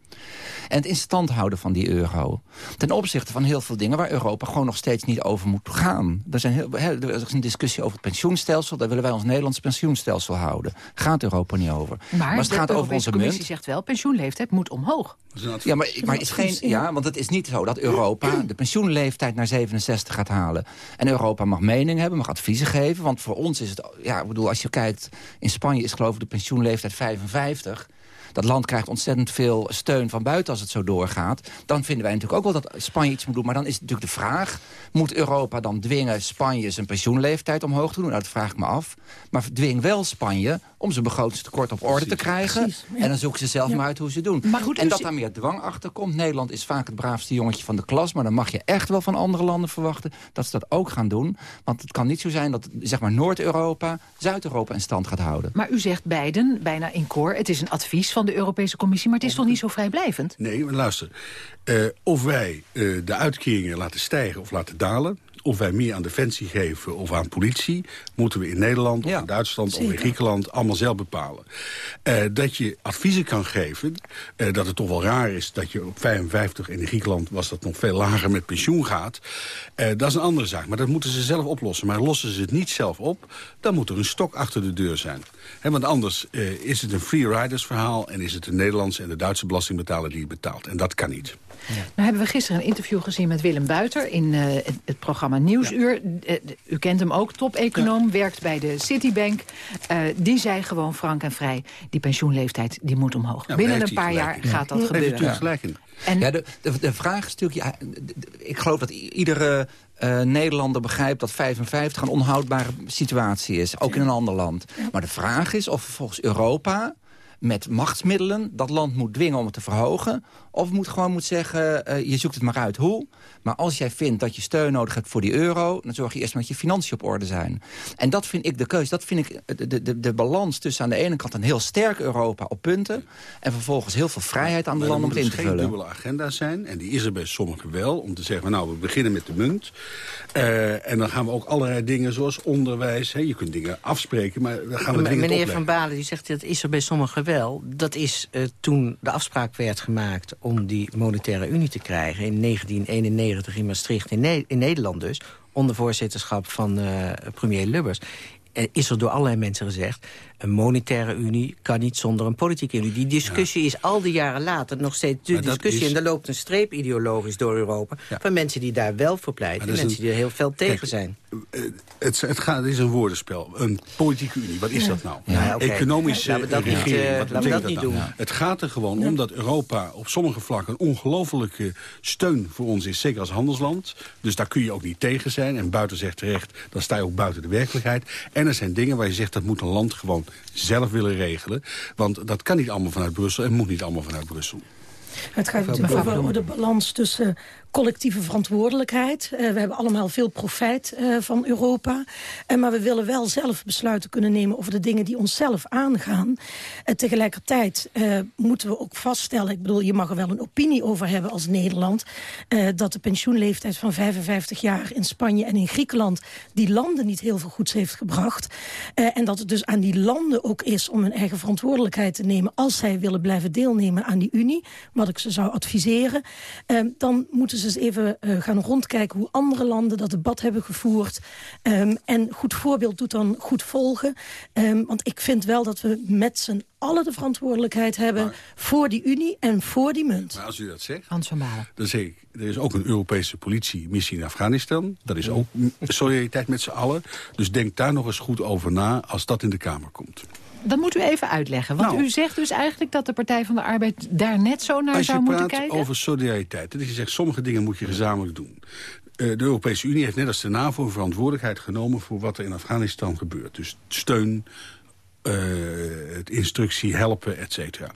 En het in stand houden van die euro. Ten opzichte van heel veel dingen waar Europa gewoon nog steeds niet over moet gaan. Er, zijn heel, hè, er is een discussie over het pensioenstelsel. Daar willen wij ons Nederlands pensioenstelsel houden. Gaat Europa niet over. Maar, het de gaat over Europese onze Commissie munt... zegt wel, pensioenleeftijd moet omhoog. Ja, maar, maar is geen, ja, want het is niet zo dat Europa de pensioenleeftijd naar 67 gaat halen. En Europa mag mening hebben, mag adviezen geven. Want voor ons is het, ja, ik bedoel, als je kijkt... in Spanje is geloof ik de pensioenleeftijd 55... Dat land krijgt ontzettend veel steun van buiten als het zo doorgaat. Dan vinden wij natuurlijk ook wel dat Spanje iets moet doen. Maar dan is het natuurlijk de vraag... moet Europa dan dwingen Spanje zijn pensioenleeftijd omhoog te doen? Nou, dat vraag ik me af. Maar dwing wel Spanje om zijn begrotingstekort op orde te krijgen. Precies, ja. En dan zoeken ze zelf Ja. maar uit hoe ze doen. Maar goed, en u dat daar meer dwang achter komt. Nederland is vaak het braafste jongetje van de klas. Maar dan mag je echt wel van andere landen verwachten dat ze dat ook gaan doen. Want het kan niet zo zijn dat zeg maar Noord-Europa Zuid-Europa in stand gaat houden. Maar u zegt beiden, bijna in koor, het is een advies van de Europese Commissie... maar het is toch niet zo vrijblijvend? Nee, maar luister. Eh, of wij eh, de uitkeringen laten stijgen of laten dalen... of wij meer aan defensie geven of aan politie... moeten we in Nederland of in Duitsland of in Griekenland allemaal zelf bepalen. Uh, dat je adviezen kan geven, uh, dat het toch wel raar is... dat je op 55 in Griekenland was dat nog veel lager met pensioen gaat. Uh, dat is een andere zaak, maar dat moeten ze zelf oplossen. Maar lossen ze het niet zelf op, dan moet er een stok achter de deur zijn. He, want anders is het een free riders verhaal... en is het de Nederlandse en de Duitse belastingbetaler die het betaalt. En dat kan niet. Ja. Nou hebben we gisteren een interview gezien met Willem Buiter... in uh, het, het, programma Nieuwsuur. Ja. Uh, u kent hem ook, top-econoom, ja. werkt bij de Citibank. Uh, die zei gewoon frank en vrij... die pensioenleeftijd die moet omhoog. Binnen een paar jaar gaat dat gebeuren. Heeft gelijk in. En... Ja, de, de, de vraag is natuurlijk... Ja, ik geloof dat iedere uh, Nederlander begrijpt dat 55 een onhoudbare situatie is. Ook in een ander land. Maar de vraag is of volgens Europa met machtsmiddelen dat land moet dwingen om het te verhogen. Of moet gewoon moet zeggen, uh, je zoekt het maar uit hoe. Maar als jij vindt dat je steun nodig hebt voor die euro... dan zorg je eerst maar dat je financiën op orde zijn. En dat vind ik de keuze. Dat vind ik de, de, de balans tussen aan de ene kant een heel sterk Europa op punten... en vervolgens heel veel vrijheid aan de landen om het in te vullen. Er moet geen dubbele agenda zijn. En die is er bij sommigen wel. Om te zeggen, nou, we beginnen met de munt. Uh, en dan gaan we ook allerlei dingen zoals onderwijs. Hè, je kunt dingen afspreken, maar dan gaan we dingen Meneer Van Balen die zegt, dat is er bij sommigen wel. Dat is uh, toen de afspraak werd gemaakt om die monetaire unie te krijgen... in 1991 in Maastricht, in, in Nederland dus... onder voorzitterschap van uh, premier Lubbers. Is er door allerlei mensen gezegd... een monetaire unie kan niet zonder een politieke unie. Die discussie ja. is al die jaren later nog steeds de maar discussie. Is... En er loopt een streep ideologisch door Europa... Ja. van mensen die daar wel voor pleiten... en mensen een... die er heel veel tegen zijn. Het, het, gaat, het is een woordenspel. Een politieke unie, wat is ja. dat nou? Ja, okay. Economische laten we dat regering, niet, uh, wat laten we dat niet doen. Het gaat er gewoon om dat Europa op sommige vlakken... een ongelofelijke steun voor ons is, zeker als handelsland. Dus daar kun je ook niet tegen zijn. En buiten zegt terecht, dan sta je ook buiten de werkelijkheid. En er zijn dingen waar je zegt, dat moet een land gewoon zelf willen regelen. Want dat kan niet allemaal vanuit Brussel en moet niet allemaal vanuit Brussel. Het gaat natuurlijk over de balans tussen collectieve verantwoordelijkheid. Uh, we hebben allemaal veel profijt uh, van Europa. Uh, maar we willen wel zelf besluiten kunnen nemen over de dingen die onszelf aangaan. Tegelijkertijd moeten we ook vaststellen... ik bedoel, je mag er wel een opinie over hebben als Nederland... dat de pensioenleeftijd van 55 jaar in Spanje en in Griekenland... die landen niet heel veel goeds heeft gebracht. en dat het dus aan die landen ook is om hun eigen verantwoordelijkheid te nemen... als zij willen blijven deelnemen aan die Unie, wat ik ze zou adviseren... dan moeten ze eens even uh, gaan rondkijken hoe andere landen dat debat hebben gevoerd. Um, en goed voorbeeld doet dan goed volgen. Um, want ik vind wel dat we met z'n allen de verantwoordelijkheid hebben... Maar, voor die Unie en voor die munt. Maar als u dat zegt, Hans van Balen. dan zeg ik... er is ook een Europese politiemissie in Afghanistan. Dat is ook solidariteit met z'n allen. Dus denk daar nog eens goed over na als dat in de Kamer komt. Dat moet u even uitleggen. Want nou, u zegt dus eigenlijk dat de Partij van de Arbeid daar net zo naar zou moeten kijken? Als je praat over solidariteit, dat je zegt sommige dingen moet je gezamenlijk doen. Uh, de Europese Unie heeft net als de NAVO een verantwoordelijkheid genomen... voor wat er in Afghanistan gebeurt. Dus steun, het instructie, helpen, et cetera.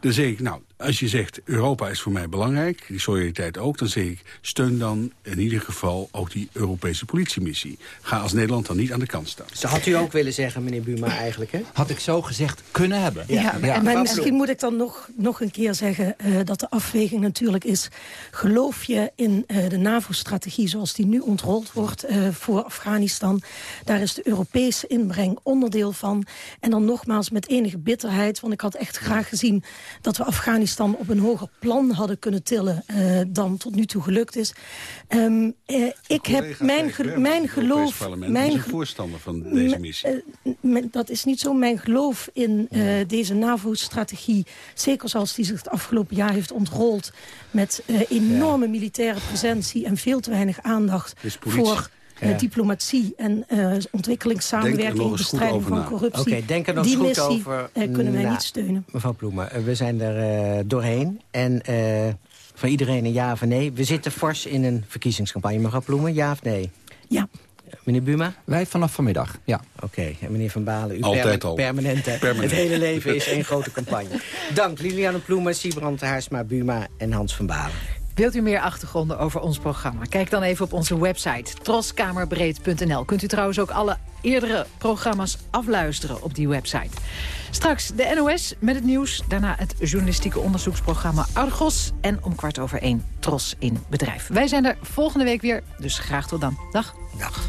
Dan zeg ik, nou, als je zegt Europa is voor mij belangrijk, die solidariteit ook... dan zeg ik, steun dan in ieder geval ook die Europese politiemissie. Ga als Nederland dan niet aan de kant staan. Zo had u ook willen zeggen, meneer Buma, eigenlijk, hè? Had ik zo gezegd kunnen hebben. Ja, ja, ja. maar misschien moet ik dan nog, nog een keer zeggen... Uh, dat de afweging natuurlijk is... geloof je in uh, de NAVO-strategie zoals die nu ontrold wordt uh, voor Afghanistan? Daar is de Europese inbreng onderdeel van. En dan nogmaals met enige bitterheid, want ik had echt graag gezien... dat we Afghanistan op een hoger plan hadden kunnen tillen uh, dan tot nu toe gelukt is. Um, uh, ik heb mijn, ge mijn geloof... Mijn is voorstander van deze missie. Uh, dat is niet zo. Mijn geloof in deze NAVO-strategie, zeker zoals die zich het afgelopen jaar heeft ontrold... met enorme ja. militaire presentie en veel te weinig aandacht voor... Ja. diplomatie en uh, ontwikkelingssamenwerking, bestrijding van corruptie. Oké, okay, denk er nog Die goed missie over. Uh, kunnen wij nou, niet steunen. Mevrouw Ploemen, we zijn er uh, doorheen. En van iedereen een ja of nee. We zitten fors in een verkiezingscampagne. Mevrouw Ploemen, ja of nee? Ja. Meneer Buma? Wij vanaf vanmiddag, ja. Oké, okay. en meneer Van Balen, u Altijd perma al. permanent, permanent. Het hele leven is één grote campagne. Dank Liliane Ploemen, Siebrand Haarsma, Buma en Hans van Balen. Wilt u meer achtergronden over ons programma? Kijk dan even op onze website troskamerbreed.nl. Kunt u trouwens ook alle eerdere programma's afluisteren op die website. Straks de NOS met het nieuws. Daarna het journalistieke onderzoeksprogramma Argos. En om kwart over één Tros in Bedrijf. Wij zijn er volgende week weer, dus graag tot dan. Dag. Dag.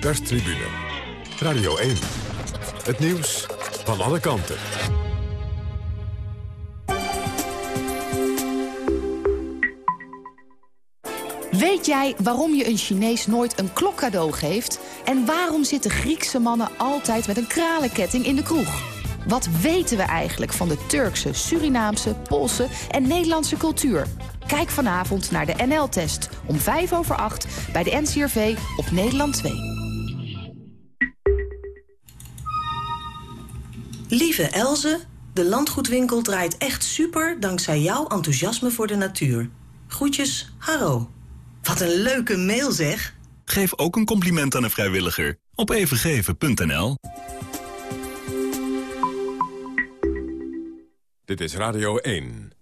perstribune. Radio 1. Het nieuws van alle kanten. Weet jij waarom je een Chinees nooit een klok cadeau geeft? En waarom zitten Griekse mannen altijd met een kralenketting in de kroeg? Wat weten we eigenlijk van de Turkse, Surinaamse, Poolse en Nederlandse cultuur? Kijk vanavond naar de NL-test om 5 over 8 bij de NCRV op Nederland 2. Lieve Elze, de landgoedwinkel draait echt super dankzij jouw enthousiasme voor de natuur. Groetjes, Haro. Wat een leuke mail zeg. Geef ook een compliment aan een vrijwilliger op evengeven.nl. Dit is Radio 1.